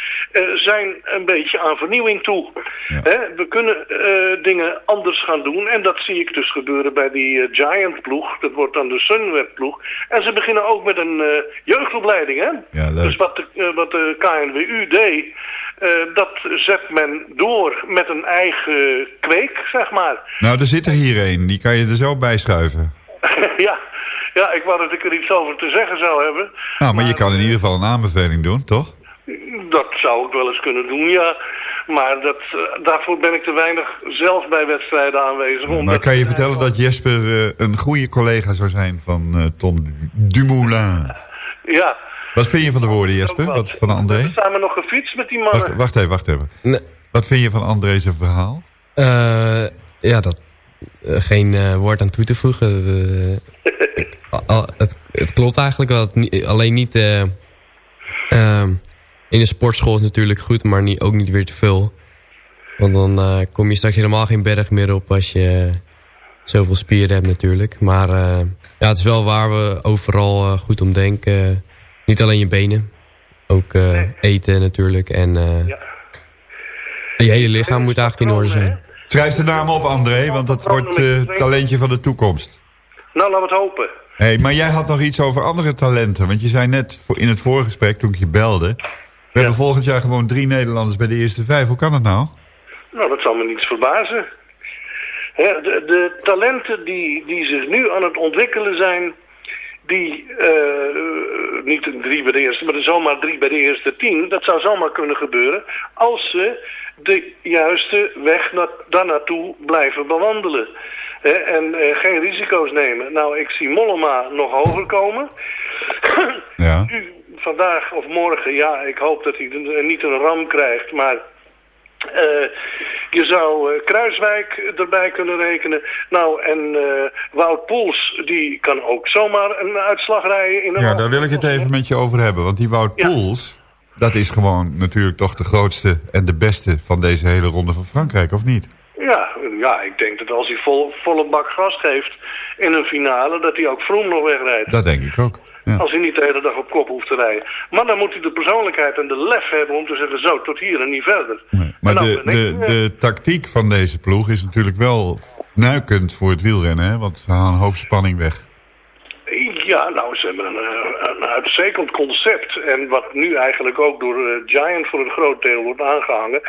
zijn een beetje aan vernieuwing toe. Ja. Hè? We kunnen dingen anders gaan doen. En dat zie ik dus gebeuren bij die Giant ploeg. Dat wordt dan de Sunweb ploeg. En ze beginnen ook met een jeugdopleiding. Hè? Ja, dus wat de, wat de KNWU deed... Uh, dat zet men door met een eigen kweek, zeg maar. Nou, er zit er hier een. Die kan je er zo bij schuiven. ja. ja, ik wou dat ik er iets over te zeggen zou hebben. Nou, maar, maar je kan in ieder geval een aanbeveling doen, toch? Dat zou ik wel eens kunnen doen, ja. Maar dat, uh, daarvoor ben ik te weinig zelf bij wedstrijden aanwezig. Ja, maar kan je vertellen dat Jesper uh, een goede collega zou zijn van Tom Dumoulin? Ja. Wat vind je van de woorden, Jesper? Wat. van André? We samen nog gefietst met die mannen. Wacht, wacht even, wacht even. Nee. Wat vind je van André's verhaal? ja, dat... geen woord aan toe te voegen. het, het, klopt eigenlijk wel. alleen niet... ehm in de sportschool is natuurlijk goed, maar niet, ook niet weer te veel. Want dan uh, kom je straks helemaal geen berg meer op als je zoveel spieren hebt natuurlijk. Maar uh, ja, het is wel waar we overal uh, goed om denken. Niet alleen je benen, ook eten natuurlijk. En ja. je hele lichaam moet eigenlijk in orde zijn. Schrijf de naam op, André, want dat wordt het talentje van de toekomst. Nou, laten we het hopen. hey, maar jij had nog iets over andere talenten. Want je zei net in het vorige gesprek, toen ik je belde... We hebben volgend jaar gewoon drie Nederlanders bij de eerste vijf. Hoe kan dat nou? Nou, dat zal me niets verbazen. de, de, talenten die, die zich nu aan het ontwikkelen zijn... die uh, niet drie bij de eerste, maar zomaar drie bij de eerste tien... dat zou zomaar kunnen gebeuren... als ze de juiste weg na, daar naartoe blijven bewandelen. en uh, geen risico's nemen. Nou, ik zie Mollema nog hoger komen. ja. Vandaag of morgen, ja, ik hoop dat hij niet een ram krijgt, maar... Uh, je zou uh, Kruiswijk erbij kunnen rekenen. Nou, en uh, Wout Poels, die kan ook zomaar een uitslag rijden. In een ja, daar wil ik het even met je over hebben. Want die Wout ja. Poels, dat is gewoon natuurlijk toch de grootste en de beste van deze hele ronde van Frankrijk, of niet? Ja, ja ik denk dat als hij vol, volle bak gas geeft in een finale, dat hij ook Vroom nog wegrijdt. Dat denk ik ook. Ja. Als hij niet de hele dag op kop hoeft te rijden. Maar dan moet hij de persoonlijkheid en de lef hebben om te zeggen... zo, tot hier en niet verder. Nee, maar de, de, de tactiek van deze ploeg is natuurlijk wel nuikend voor het wielrennen. Hè? Want ze halen een hoop spanning weg. Ja, nou, ze hebben een, een uitstekend concept. En wat nu eigenlijk ook door uh, Giant voor een groot deel wordt aangehangen...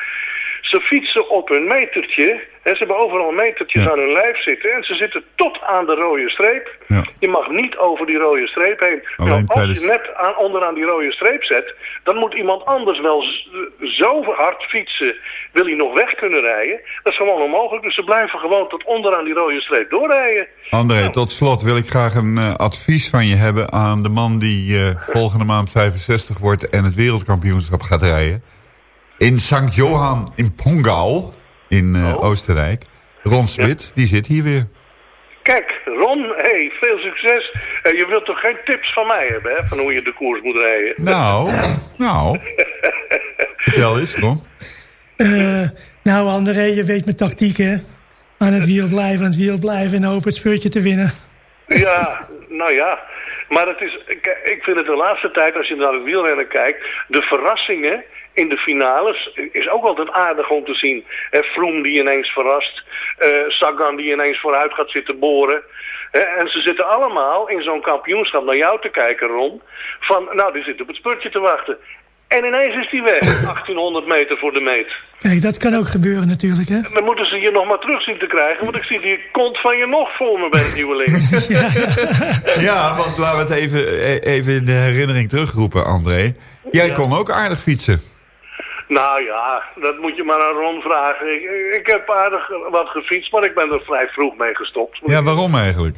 Ze fietsen op hun metertje. En ze hebben overal metertjes aan hun lijf zitten. En ze zitten tot aan de rode streep. Ja. Je mag niet over die rode streep heen. Nou, als je net aan, onderaan die rode streep zet... dan moet iemand anders wel zo hard fietsen... wil hij nog weg kunnen rijden. Dat is gewoon onmogelijk. Dus ze blijven gewoon tot onderaan die rode streep doorrijden. André, nou. tot slot wil ik graag een uh, advies van je hebben... aan de man die uh, volgende maand 65 wordt... en het wereldkampioenschap gaat rijden. In St. Johan in Pongau, in uh, oh. Oostenrijk. Ron Smit, ja. die zit hier weer. Kijk, Ron, hey, veel succes. Uh, je wilt toch geen tips van mij hebben, hè? Van hoe je de koers moet rijden? Nou, nou. Vertel eens, Ron. Uh, nou, André, je weet mijn tactiek, hè? Aan het wiel blijven, aan het wiel blijven en hopen het speurtje te winnen. Ja, nou ja. Maar het is, ik, ik vind het de laatste tijd, als je naar het wielrennen kijkt... de verrassingen in de finales is ook altijd aardig om te zien. Eh, Vroom die ineens verrast. Uh, Sagan die ineens vooruit gaat zitten boren. Uh, en ze zitten allemaal in zo'n kampioenschap naar jou te kijken, Ron. Van, nou, die zit op het spurtje te wachten. En ineens is die weg, 1800 meter voor de meet. Kijk, dat kan ook gebeuren natuurlijk, hè? Dan moeten ze je nog maar terug zien te krijgen... want ik zie die kont van je nog voor me bij het nieuwe ja. ja, want laten we het even, even in de herinnering terugroepen, André. Jij ja. kon ook aardig fietsen. Nou ja, dat moet je maar aan Ron vragen. Ik, ik heb aardig wat gefietst, maar ik ben er vrij vroeg mee gestopt. Ja, waarom eigenlijk?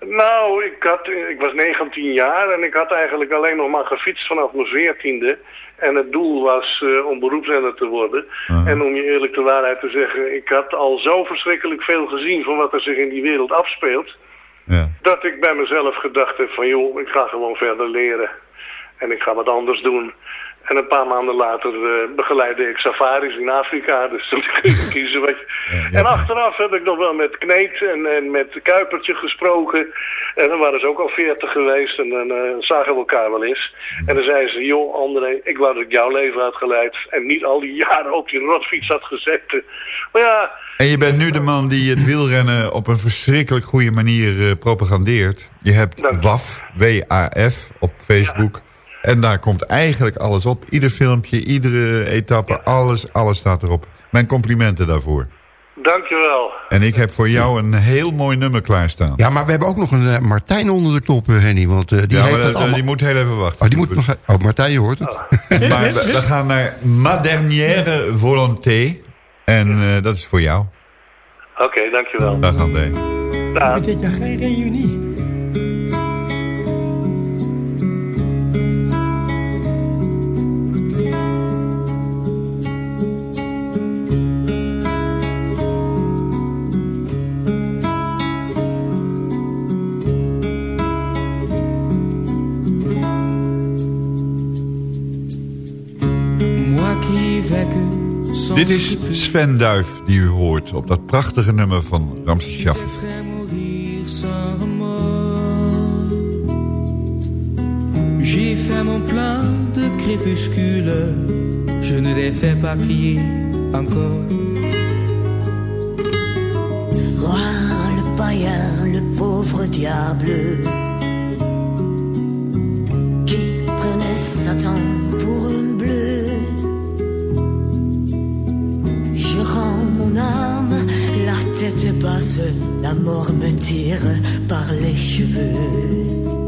Nou, ik, had, ik was 19 jaar en ik had eigenlijk alleen nog maar gefietst vanaf mijn 14e. En het doel was uh, om beroepsrenner te worden. Uh -huh. En om je eerlijk de waarheid te zeggen, ik had al zo verschrikkelijk veel gezien van wat er zich in die wereld afspeelt. Ja. Dat ik bij mezelf gedacht heb van joh, ik ga gewoon verder leren. En ik ga wat anders doen. En een paar maanden later uh, begeleidde ik safaris in Afrika. Dus dan kun je kiezen wat je... Ja, en achteraf heb ik nog wel met Kneet en, en met Kuipertje gesproken. En dan waren ze ook al veertig geweest. En dan uh, zagen we elkaar wel eens. En dan zeiden ze, joh André, ik wou dat ik jouw leven had geleid. En niet al die jaren op die rotfiets had gezet. Maar ja... En je bent nu de man die het wielrennen op een verschrikkelijk goede manier uh, propagandeert. Je hebt WAF, W-A-F, op Facebook... Ja. En daar komt eigenlijk alles op. Ieder filmpje, iedere etappe, ja. alles, alles staat erop. Mijn complimenten daarvoor. Dankjewel. En ik heb voor jou een heel mooi nummer klaarstaan. Ja, maar we hebben ook nog een uh, Martijn onder de knop, Henny. Want uh, die ja, heeft maar, dat allemaal... die moet heel even wachten. Oh, die moet nog... oh Martijn, je hoort het. Oh. maar we, we, gaan naar Ma Dernière Volonté. En uh, dat is voor jou. Oké, okay, dankjewel. Dag André. Dag. Dit jaar geen reunie. Dit is Sven Duif die u hoort op dat prachtige nummer van Ramses Shaffi. J'ai fait mon plein de crépuscule, je ne les fais pas crier encore. Roi, le païen, le pauvre diable, la mort me tire par les cheveux.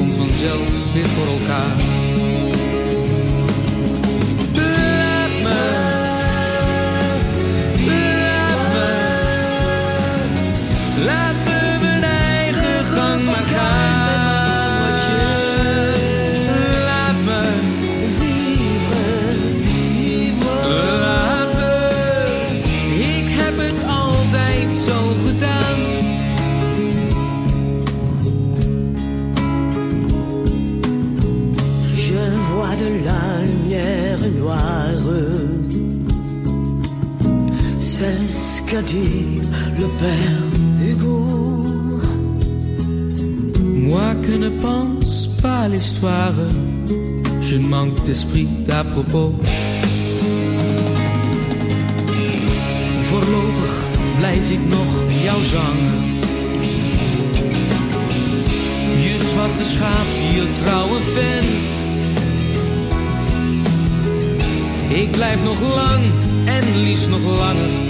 Komt vanzelf weer voor elkaar. Laat me, laat me, laat me mijn eigen gang maar gaan. Laat me Laat me, ik heb het altijd zo gedaan. Qu'a dit le père Hugo. Moi que ne pense pas l'histoire, je manque d'esprit d'à propos. Voorlopig blijf ik nog jou zangen. Je zwarte schaap, je trouwe fan. Ik blijf nog lang en liefst nog langer,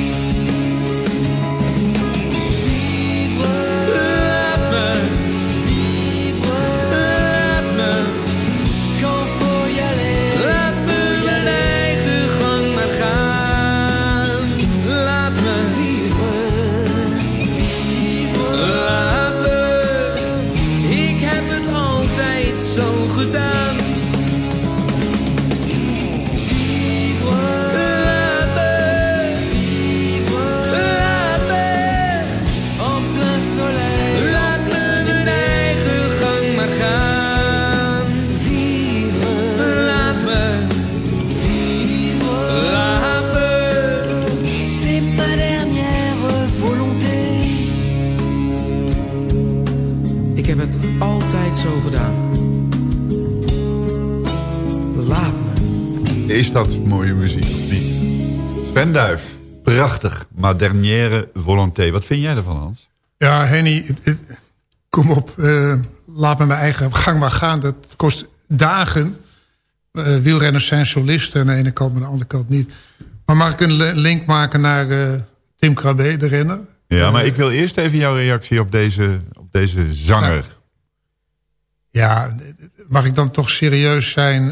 Duif, prachtig. Maar dernière volonté. Wat vind jij ervan, Hans? Ja, Henny, kom op. eh, laat me mijn eigen gang maar gaan. Dat kost dagen. Eh, wielrenners zijn solisten aan de ene kant, maar aan de andere kant niet. Maar mag ik een li- link maken naar eh, Tim Krabbe, de renner? Ja, maar ik wil eerst even jouw reactie op deze, op deze zanger. Ja, mag ik dan toch serieus zijn?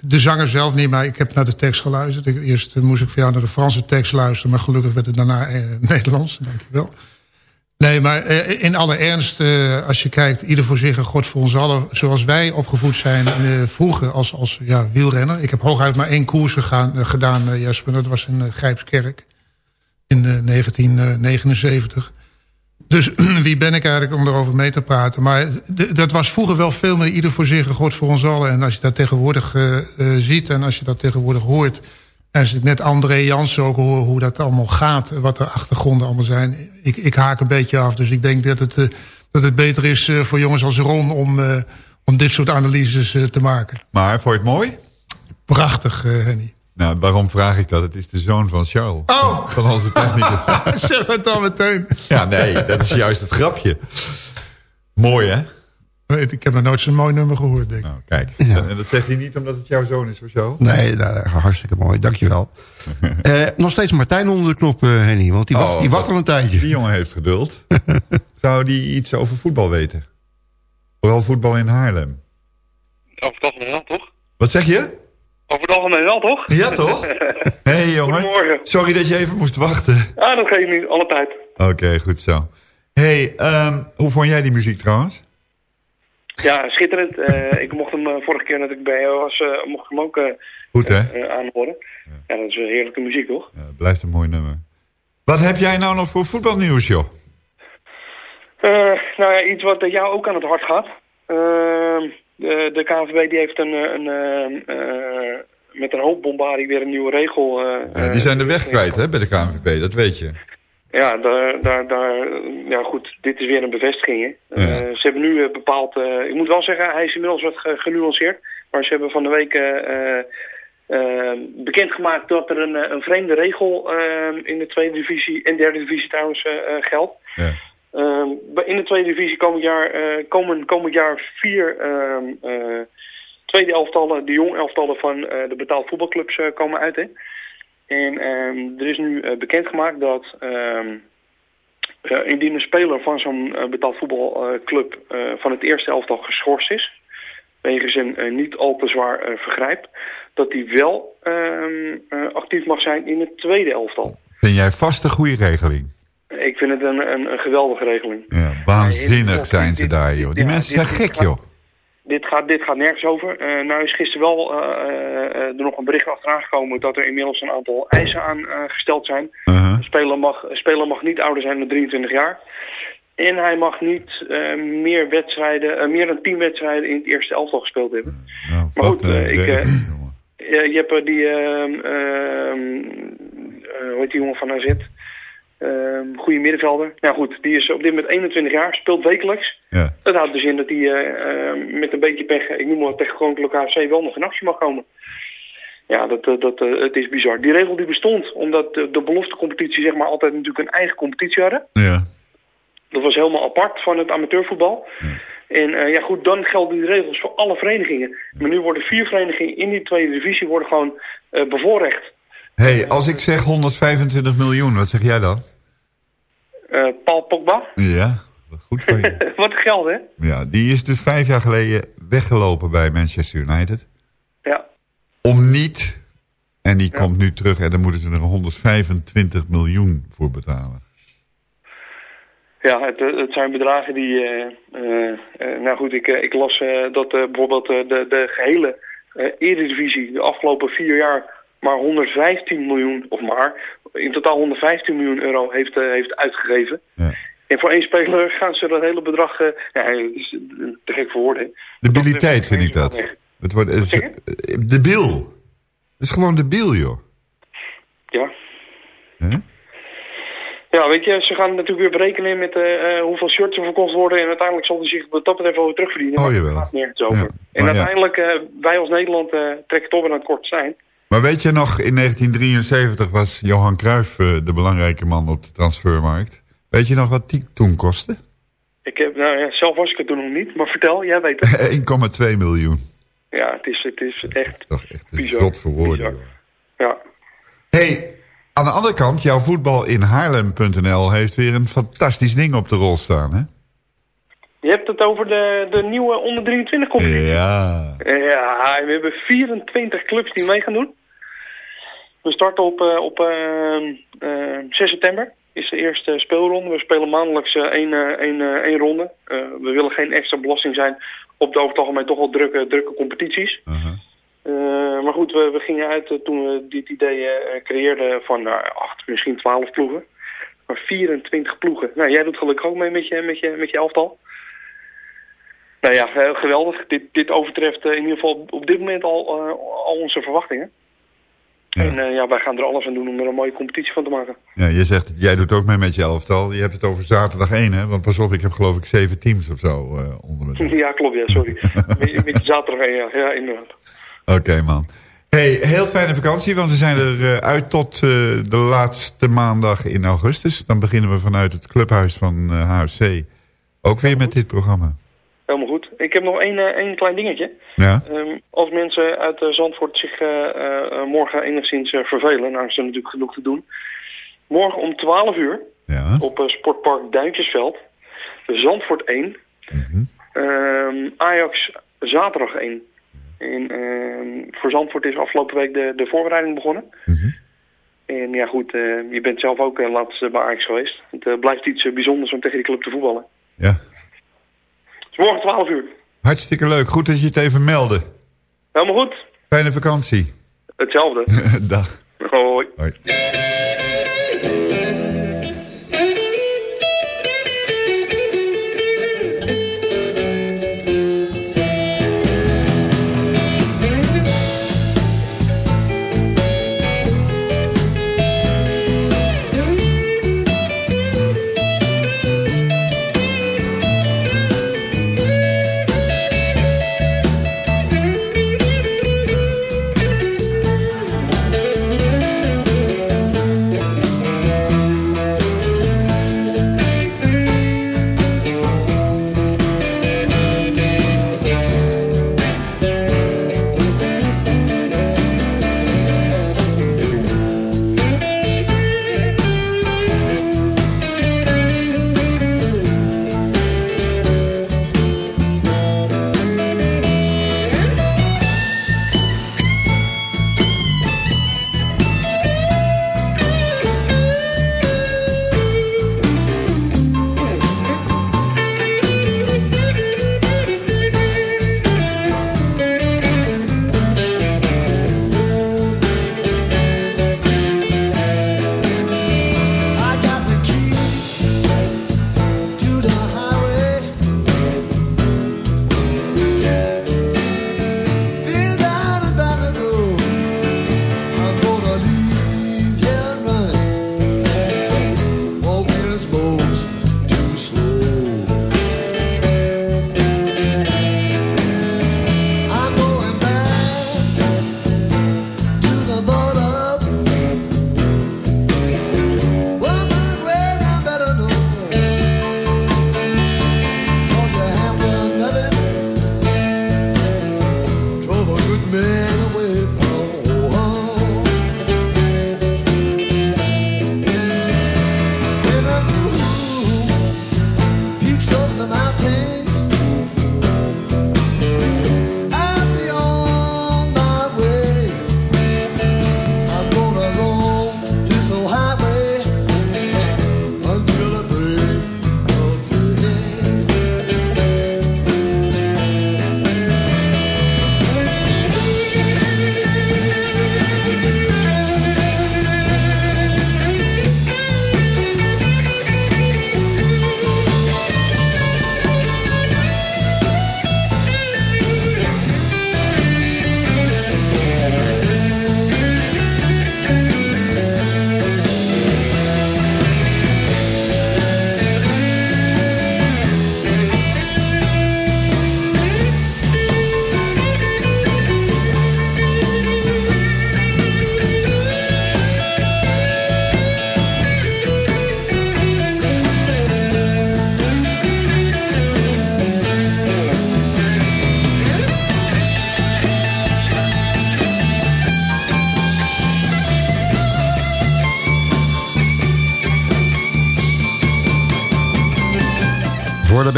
De zanger zelf niet, maar ik heb naar de tekst geluisterd. Eerst eh, moest ik voor jou naar de Franse tekst luisteren... maar gelukkig werd het daarna eh, Nederlands, dankjewel. Nee, maar eh, in alle ernst, eh, als je kijkt... ieder voor zich en God voor ons allen... zoals wij opgevoed zijn eh, vroeger als, als ja, wielrenner. Ik heb hooguit maar één koers gegaan, gedaan, Jesper. Dat was in Grijpskerk in eh, 1979. Dus wie ben ik eigenlijk om erover mee te praten? Maar dat was vroeger wel veel meer ieder voor zich en God voor ons allen. En als je dat tegenwoordig eh, eh, ziet en als je dat tegenwoordig hoort... en als ik net André Jansen ook hoor hoe dat allemaal gaat... wat de achtergronden allemaal zijn. Ik, ik haak een beetje af, dus ik denk dat het, eh, dat het beter is voor jongens als Ron... om, eh, om dit soort analyses te maken. Maar vond je het mooi? Prachtig, eh, Henny. Nou, waarom vraag ik dat? Het is de zoon van Charles. Oh! Van onze technicus. zeg dat dan meteen. Ja, nee, dat is juist het grapje. Mooi, hè? Ik heb nog nooit zo'n mooi nummer gehoord, denk ik. Nou, kijk. En dat zegt hij niet omdat het jouw zoon is of zo? Nee, nou, hartstikke mooi. Dankjewel. eh nog steeds Martijn onder de knop, eh, Henny. Want die, wacht, Oh, die wacht al een tijdje. Die jongen heeft geduld. Zou die iets over voetbal weten? Vooral voetbal in Haarlem. Over het algemeen wel, toch? Wat zeg je? Over het algemeen wel, toch? Ja, toch? Hey, jongen. Goedemorgen. Sorry dat je even moest wachten. Ah, dat geeft niet, alle tijd. Oké, goed zo. hey, ehm, hoe vond jij die muziek trouwens? Ja, schitterend. Eh, ik mocht hem eh, vorige keer dat ik bij jou was, eh, mocht ik hem ook Goed, hè? aanhoren. Ja, dat is een heerlijke muziek, toch? Ja, het blijft een mooi nummer. Wat heb jij nou nog voor voetbalnieuws, joh? Nou ja, iets wat jou ook aan het hart gaat. De, de KNVB die heeft een, eh, een, eh, eh, met een hoop bombardie weer een nieuwe regel. Ja, die zijn de weg kwijt, hè, bij de KNVB, dat weet je. Ja, daar, daar, daar, ja goed, dit is weer een bevestiging. Hè. Ja. Ze hebben nu bepaald, ik moet wel zeggen, hij is inmiddels wat ge- genuanceerd. Maar ze hebben van de week bekendgemaakt dat er een, een vreemde regel in de tweede divisie en derde divisie trouwens geldt. Ja. Ehm, in de tweede divisie komend jaar, eh, komen komend jaar vier ehm, eh, tweede elftallen, de jong elftallen van eh, de betaald voetbalclubs komen uit. Hè. En ehm, er is nu bekendgemaakt dat indien een speler van zo'n betaald voetbalclub van het eerste elftal geschorst is, wegens een niet al te zwaar vergrijp, dat hij wel actief mag zijn in het tweede elftal. Vind jij vast een goede regeling? Ik vind het een, een, een geweldige regeling. Ja, waanzinnig zijn ze daar, joh. Die ja, mensen zijn dit gek, joh. Dit gaat, dit gaat nergens over. Eh, nou is gisteren wel eh, eh, er nog een bericht achteraan gekomen dat er inmiddels een aantal eisen aan gesteld zijn. Een speler mag, speler mag niet ouder zijn dan 23 jaar. En hij mag niet meer, wedstrijden, meer dan 10 wedstrijden in het eerste elftal gespeeld hebben. Nou, Maar goed, ik, je hebt die, hoe heet die jongen van AZ? Ehm goede middenvelder. Nou goed, die is op dit moment 21 jaar, speelt wekelijks. Ja. Dat houdt dus in dat hij eh, ehm, met een beetje pech, ik noem maar tegen Koninklijke KFC wel nog in actie mag komen. Ja, dat, eh, dat, eh, het is bizar. Die regel die bestond omdat de, de beloftecompetitie zeg maar altijd natuurlijk een eigen competitie hadden. Ja. Dat was helemaal apart van het amateurvoetbal. En eh, ja goed, dan gelden die regels voor alle verenigingen. Maar nu worden vier verenigingen in die tweede divisie worden gewoon bevoorrecht. Hey, als ik zeg 125 miljoen, wat zeg jij dan? Eh, Paul Pogba, Ja, wat goed van je. wat geld hè? ja, die is dus vijf jaar geleden weggelopen bij Manchester United. Ja. Om niet. En die komt nu terug en dan moeten ze er 125 miljoen voor betalen. Ja, het, eh, het zijn bedragen die... eh, nou goed, ik, ik las dat bijvoorbeeld de, de gehele eh Eredivisie de afgelopen vier jaar maar 115 miljoen, of maar, in totaal 115 miljoen euro heeft, eh, heeft uitgegeven. Ja. En voor één speler gaan ze dat hele bedrag, eh ja, is eh, te gek voor woorden. Debiliteit vind ik dat. Het wordt, het is, zeg eh, debiel. Het is gewoon debiel, joh. Ja. Ja, weet je, ze gaan natuurlijk weer berekenen met hoeveel shirts er verkocht worden. En uiteindelijk zal hij zich wat dat betreft wel weer terugverdienen. Oh, jawel. gaat nergens over. Ja, En uiteindelijk, wij als Nederland trekken toch weer aan het kort zijn. Maar weet je nog, in 1973 was Johan Cruijff eh, de belangrijke man op de transfermarkt. Weet je nog wat die toen kostte? 1,2 Ik heb, nou ja, zelf was ik het toen nog niet, maar vertel, jij weet het. miljoen. ja, het is, het is echt echt bizar. voor woorden, Bizar. joh. Ja. hey, aan de andere kant, jouw voetbal in Haarlem.nl heeft weer een fantastisch ding op de rol staan, hè? Je hebt het over de, de nieuwe onder 23 competitie. Ja. Ja, we hebben 24 clubs die mee gaan doen. We starten op, eh, op eh, eh, 6 september. Is de eerste speelronde. We spelen maandelijks eh, één, eh, één, eh, één ronde. Eh, we willen geen extra belasting zijn op de over het algemeen toch wel drukke, drukke competities. Eh, maar goed, we, we gingen uit eh, toen we dit idee eh, creëerden van nou, acht, misschien 12 ploegen. Maar 24 ploegen. Nou, jij doet gelukkig ook mee met je, met je, met je elftal. Nou ja, geweldig. Dit, dit overtreft eh, in ieder geval op dit moment al, eh, al onze verwachtingen. En eh, ja, wij gaan er alles aan doen om er een mooie competitie van te maken. Ja, je zegt, jij doet ook mee met je elftal. Je hebt het over zaterdag 1, hè? Want pas op, ik heb geloof ik zeven teams of zo uh, onder me. ja, klopt, ja, sorry. met, met zaterdag 1, ja. ja, inderdaad. Oké, man. Hey, heel fijne vakantie, want we zijn er uh, uit tot de laatste maandag in augustus. Dan beginnen we vanuit het clubhuis van HFC ook weer met dit programma. Goed. Ik heb nog één, één klein dingetje. Ja? Um, als mensen uit Zandvoort zich morgen enigszins vervelen, nou is er natuurlijk genoeg te doen. Morgen om 12 uur ja? op Sportpark Duintjesveld, Zandvoort 1, -hmm. um, Ajax zaterdag 1. En uh, voor Zandvoort is afgelopen week de, de voorbereiding begonnen. Mm -hmm. En ja goed, uh, je bent zelf ook uh, laatst bij Ajax geweest. Het blijft iets bijzonders om tegen die club te voetballen. Ja. Is morgen 12 uur. Hartstikke leuk. Goed dat je het even meldde. Helemaal goed. Fijne vakantie. Hetzelfde. Dag. Hoi. Hoi.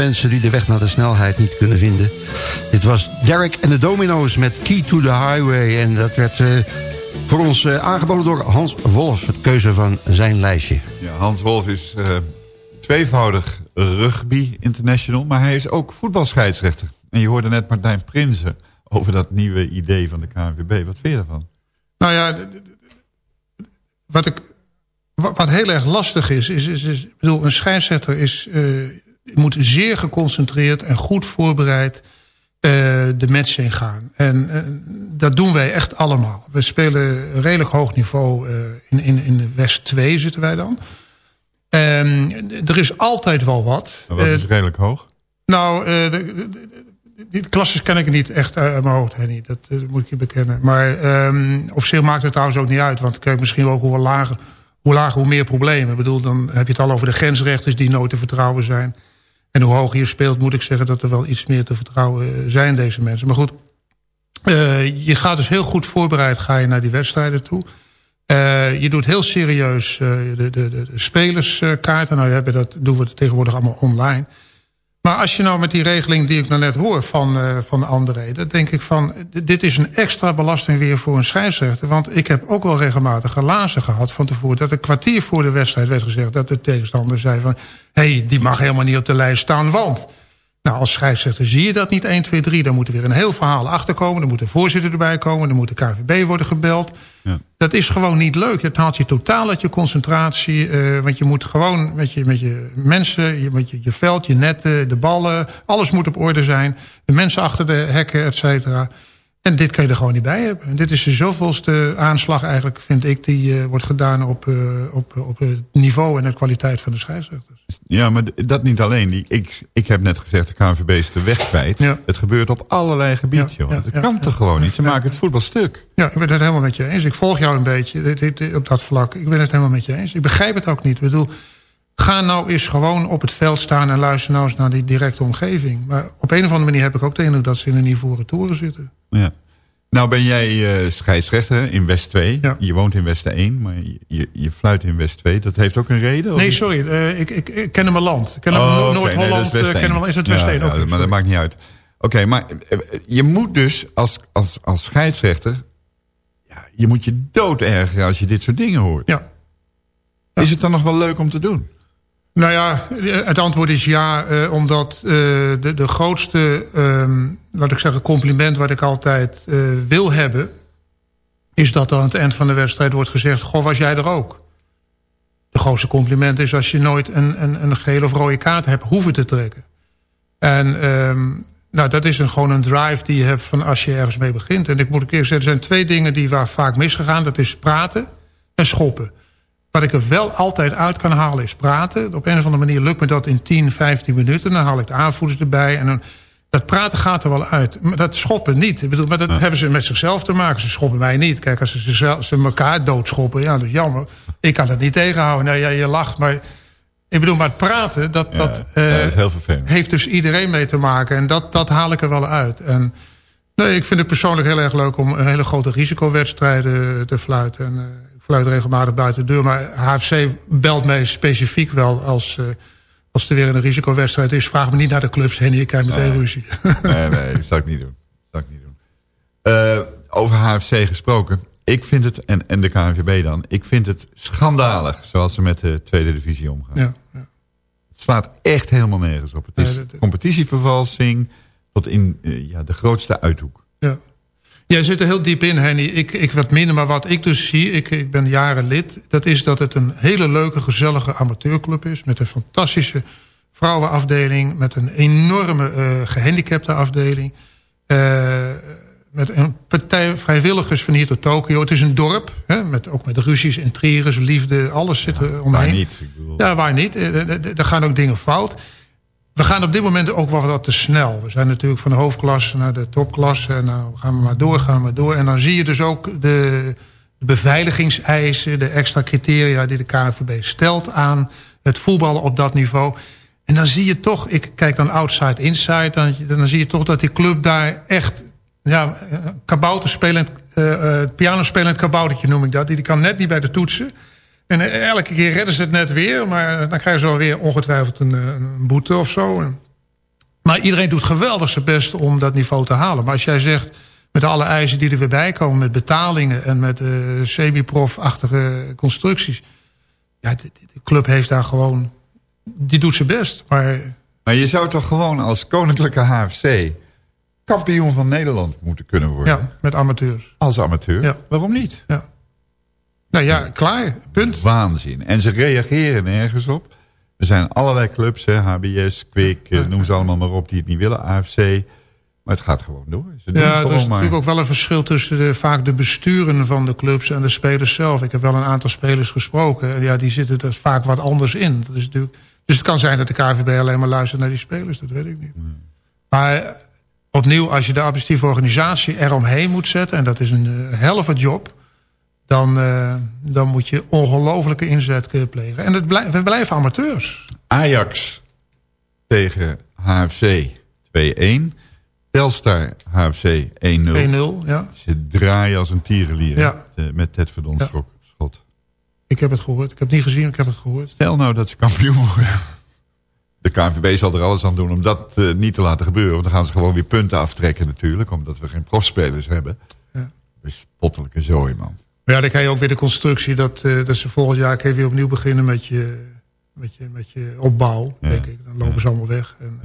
Mensen die de weg naar de snelheid niet kunnen vinden. Dit was Derek en de Domino's met Key to the Highway. En dat werd uh, voor ons uh, aangeboden door Hans Wolf. Het keuze van zijn lijstje. Ja, Hans Wolf is uh, tweevoudig rugby international. Maar hij is ook voetbalscheidsrechter. En je hoorde net Martijn Prinsen over dat nieuwe idee van de KNVB. Wat vind je daarvan? Nou ja, wat, ik, wat heel erg lastig is... is, is, is ik bedoel, een scheidsrechter is... Uh, moet zeer geconcentreerd en goed voorbereid eh, de match in gaan. En eh, dat doen wij echt allemaal. We spelen een redelijk hoog niveau. eh, in, in, in de West 2 zitten wij dan. Er is altijd wel wat. Wat is redelijk hoog? nou, de, de, de- die klasses ken ik niet echt uit mijn hoofd, Henny. Dat moet ik je bekennen. Maar ehm, op zich maakt het trouwens ook niet uit. Want je misschien ook hoe lager, hoe lager, hoe meer problemen. Ik bedoel, dan heb je het al over de grensrechters die nooit te vertrouwen zijn. En hoe hoger je speelt, moet ik zeggen dat er wel iets meer te vertrouwen eh, zijn, deze mensen. Maar goed, eh, je gaat dus heel goed voorbereid ga je naar die wedstrijden toe. Eh, je doet heel serieus de, de, de, spelerskaarten. Nou, dat doen we tegenwoordig allemaal online. Maar als je nou met die regeling die ik nou net hoor van, eh van André... dan denk ik van, dit is een extra belasting weer voor een scheidsrechter. Want ik heb ook wel regelmatig glazen gehad van tevoren... dat een kwartier voor de wedstrijd werd gezegd dat de tegenstander zei van... hé, hey, die mag helemaal niet op de lijst staan, want... Nou, als scheidsrechter zie je dat niet 1, 2, 3. Dan moet er weer een heel verhaal achterkomen. Dan moet de voorzitter erbij komen. Dan moet de KVB worden gebeld. Dat is gewoon niet leuk. Dat haalt je totaal uit je concentratie. eh, want je moet gewoon met je, met je mensen, je, met je, je veld, je netten, de ballen... alles moet op orde zijn. De mensen achter de hekken, et cetera. En dit kan je er gewoon niet bij hebben. En dit is de zoveelste aanslag eigenlijk, vind ik... die eh, wordt gedaan op, eh, op, op het niveau en de kwaliteit van de scheidsrechters. Ja, maar dat niet alleen. Die- Ik, ik heb net gezegd, de KNVB is de weg kwijt. Het gebeurt op allerlei gebieden, joh. dat ja, kan toch gewoon niet? Ze maken het voetbal stuk. Ja, ik ben het helemaal met je eens. Ik volg jou een beetje op dat vlak. Ik ben het helemaal met je eens. Ik begrijp het ook niet. Ik bedoel, ga nou eens gewoon op het veld staan... en luister nou eens naar die directe omgeving. Maar op een of andere manier heb ik ook de indruk... dat ze in een ivoren toren zitten. Ja. Nou ben jij eh, scheidsrechter in West 2. Je woont in West 1, maar je, je, fluit in West 2. Dat heeft ook een reden? Nee, sorry. eh, ik, ik, ik ken hem mijn land. Ik ken Oh. Nee, Noord-Holland. 1. hem al- is het West Ja, 1 ja, ook? maar dat maakt niet uit. Oké, maar eh, je moet dus als, als, als scheidsrechter... Ja, je moet je dood ergeren als je dit soort dingen hoort. Ja. Is het dan nog wel leuk om te doen? Nou ja, het antwoord is ja, eh, omdat eh, de, de grootste, ehm, laat ik zeggen, compliment wat ik altijd eh, wil hebben, is dat er aan het eind van de wedstrijd wordt gezegd, goh, was jij er ook? De grootste compliment is als je nooit een, een, een gele of rode kaart hebt hoeven te trekken. En ehm, nou, dat is een, gewoon een drive die je hebt van als je ergens mee begint. En ik moet een keer zeggen, er zijn twee dingen die waar vaak misgegaan. Dat is praten en schoppen. Wat ik er wel altijd uit kan halen is praten. Op een of andere manier lukt me dat in 10, 15 minuten. Dan haal ik de aanvoerders erbij. En dan, dat praten gaat er wel uit. Maar dat schoppen niet. Ik bedoel, maar dat hebben ze met zichzelf te maken. Ze schoppen mij niet. Kijk, als ze, zichzelf- ze elkaar doodschoppen, ja, dat is jammer. Ik kan dat niet tegenhouden. Nou ja, je lacht, maar... Ik bedoel, maar het praten, dat, dat, eh, is heel heeft dus iedereen mee te maken. En dat, dat haal ik er wel uit. En nee, ik vind het persoonlijk heel erg leuk om hele grote risicowedstrijden te fluiten. En, eh, fluit regelmatig buiten de deur. Maar HFC belt mij specifiek wel als, eh, als er weer een risicowedstrijd is. Vraag me niet naar de clubs, Henny, ik krijg meteen Nee. ruzie. Nee, nee, dat zou ik niet doen. Dat zou ik niet doen. Eh, over HFC gesproken. Ik vind het, en, en de KNVB dan... ik vind het schandalig zoals ze met de tweede divisie omgaan. Ja, Het slaat echt helemaal nergens op. Het is Nee, dat- competitievervalsing tot in eh, ja, de grootste uithoek. Ja. Jij zit er heel diep in, Henny. Ik, ik wat minder, maar wat ik dus zie... Ik, ik ben jaren lid. Dat is dat het een hele leuke, gezellige amateurclub is... met een fantastische vrouwenafdeling... met een enorme eh gehandicapte afdeling... eh, met een partij vrijwilligers van hier tot Tokio. Het is een dorp, hè, met, ook met ruzies, intriges, liefde... alles zit er omheen. Waar niet? Ik bedoel, Ja, waar niet. Eh, Er gaan ook dingen fout. We gaan op dit moment ook wel wat te snel. We zijn natuurlijk van de hoofdklasse naar de topklasse. En nou gaan we maar door, gaan we maar door. En dan zie je dus ook de, beveiligingseisen... de extra criteria die de KNVB stelt aan het voetballen op dat niveau. En dan zie je toch, ik kijk dan outside-inside... Dan, dan zie je toch dat die club daar echt... Ja, kabouterspelend, eh eh pianospelend kaboutertje noem ik dat. Die kan net niet bij de toetsen. En eh, elke keer redden ze het net weer. Maar dan krijgen ze alweer ongetwijfeld een, eh, een boete of zo. Maar iedereen doet geweldig zijn best om dat niveau te halen. Maar als jij zegt, met alle eisen die er weer bij komen... met betalingen en met eh semi-prof-achtige constructies... ja, de, de club heeft daar gewoon... die doet zijn best. Maar Maar je zou toch gewoon als koninklijke HFC... kampioen van Nederland moeten kunnen worden? ja, met amateurs. Als amateur? Ja. Waarom niet? Ja. Nou ja, klaar. Punt. Waanzin. En ze reageren nergens op. Er zijn allerlei clubs, hè, HBS, Kwik, eh, noem ze allemaal maar op... die het niet willen, AFC. Maar het gaat gewoon door. Ze Ja, er is maar. natuurlijk ook wel een verschil tussen de, vaak de besturen van de clubs en de spelers zelf. Ik heb wel een aantal spelers gesproken. En ja, die zitten er vaak wat anders in. Dat is natuurlijk, dus het kan zijn dat de KVB alleen maar luistert naar die spelers. Dat weet ik niet. Maar eh, opnieuw, als je de administratieve organisatie eromheen moet zetten... en dat is een uh, helft job... Dan, uh, dan moet je ongelofelijke inzet kunnen plegen. En het blijf, we blijven amateurs. Ajax tegen HFC 2-1. Telstar HFC 1-0. 1-0, ja. Ze draaien als een tierenlier Ja. met, eh, met Ted Verdon Ja. schot. Ik heb het gehoord. Ik heb het niet gezien, ik heb het gehoord. Stel nou dat ze kampioen worden. De KNVB zal er alles aan doen om dat eh, niet te laten gebeuren. Want dan gaan ze gewoon weer punten aftrekken natuurlijk. Omdat we geen profspelers hebben. Ja. Bespottelijke zooi, man. Maar ja, dan krijg je ook weer de constructie dat, eh, dat ze volgend jaar even weer opnieuw beginnen met je, met je, met je opbouw. Denk ik. Dan lopen ze allemaal weg. En,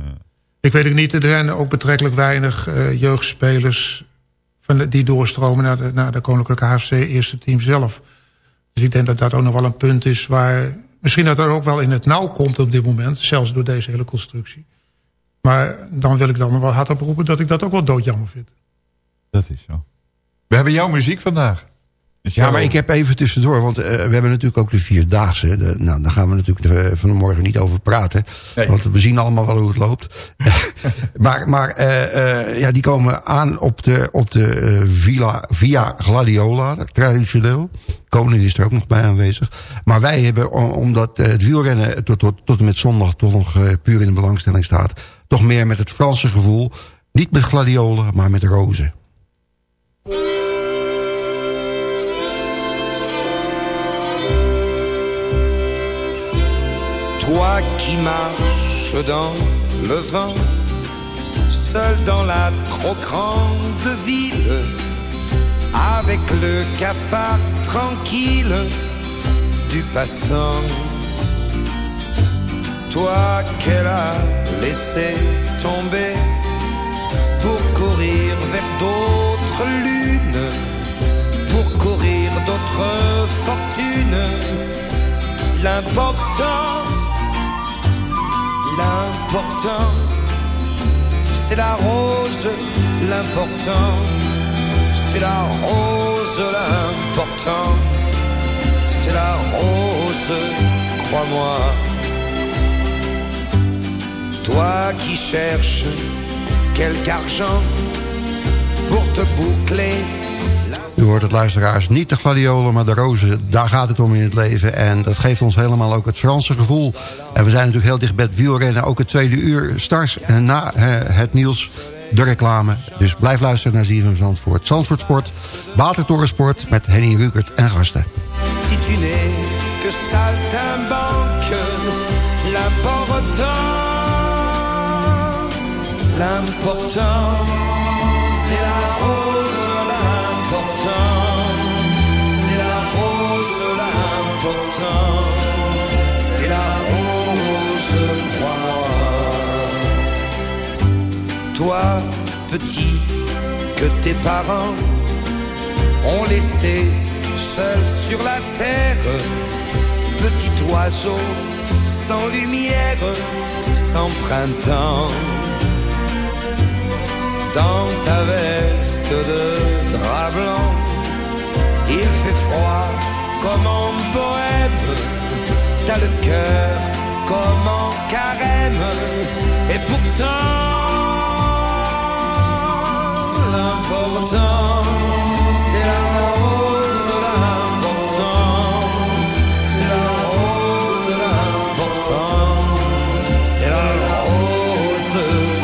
Ik weet ook niet, er zijn ook betrekkelijk weinig eh, jeugdspelers van de- die doorstromen naar de, naar de Koninklijke HFC eerste team zelf. Dus ik denk dat dat ook nog wel een punt is waar... Misschien dat er ook wel in het nauw komt op dit moment. Zelfs door deze hele constructie. Maar dan wil ik dan nog wel hard oproepen dat ik dat ook wel doodjammer vind. Dat is zo. We hebben jouw muziek vandaag. Ja, maar ik heb even tussendoor, want eh, we hebben natuurlijk ook de Vierdaagse. De, nou, daar gaan we natuurlijk de, vanmorgen niet over praten. Nee. Want we zien allemaal wel hoe het loopt. maar maar eh, eh, ja, die komen aan op de, op de Villa, Via Gladiola, traditioneel. Koning is er ook nog bij aanwezig. Maar wij hebben, om- omdat het wielrennen tot, tot, tot en met zondag toch nog puur in de belangstelling staat... toch meer met het Franse gevoel. Niet met gladiolen, maar met rozen. Toi qui marches dans le vent, seul dans la trop grande ville, avec le cafard tranquille du passant. Toi qu'elle a laissé tomber pour courir vers d'autres lunes, pour courir d'autres fortunes. L'important, l'important, c'est la rose, l'important, c'est la rose, l'important, c'est la rose, crois-moi. Toi qui cherches quelque argent pour te boucler U hoort het luisteraars, niet de gladiolen, maar de rozen. Daar gaat het om in het leven. En dat geeft ons helemaal ook het Franse gevoel. En we zijn natuurlijk heel dicht bij het wielrennen. Ook het tweede uur stars en na eh, het nieuws de reclame. Dus blijf luisteren naar ZFM Zandvoort. Zandvoort Sport, Watertorensport met Henny Rukert en gasten. Toi, petit, que tes parents ont laissé seul sur la terre, petit oiseau sans lumière, sans printemps. Dans ta veste de drap blanc, il fait froid comme en bohème, t'as le cœur comme en carême, et pourtant, l'important, c'est la rose, l'important, c'est la rose, c'est la rose,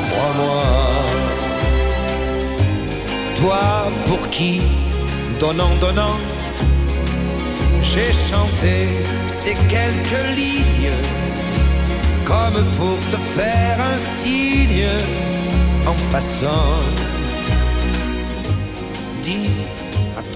crois-moi. Toi pour qui, donnant, donnant, j'ai chanté ces quelques lignes, comme pour te faire un signe en passant.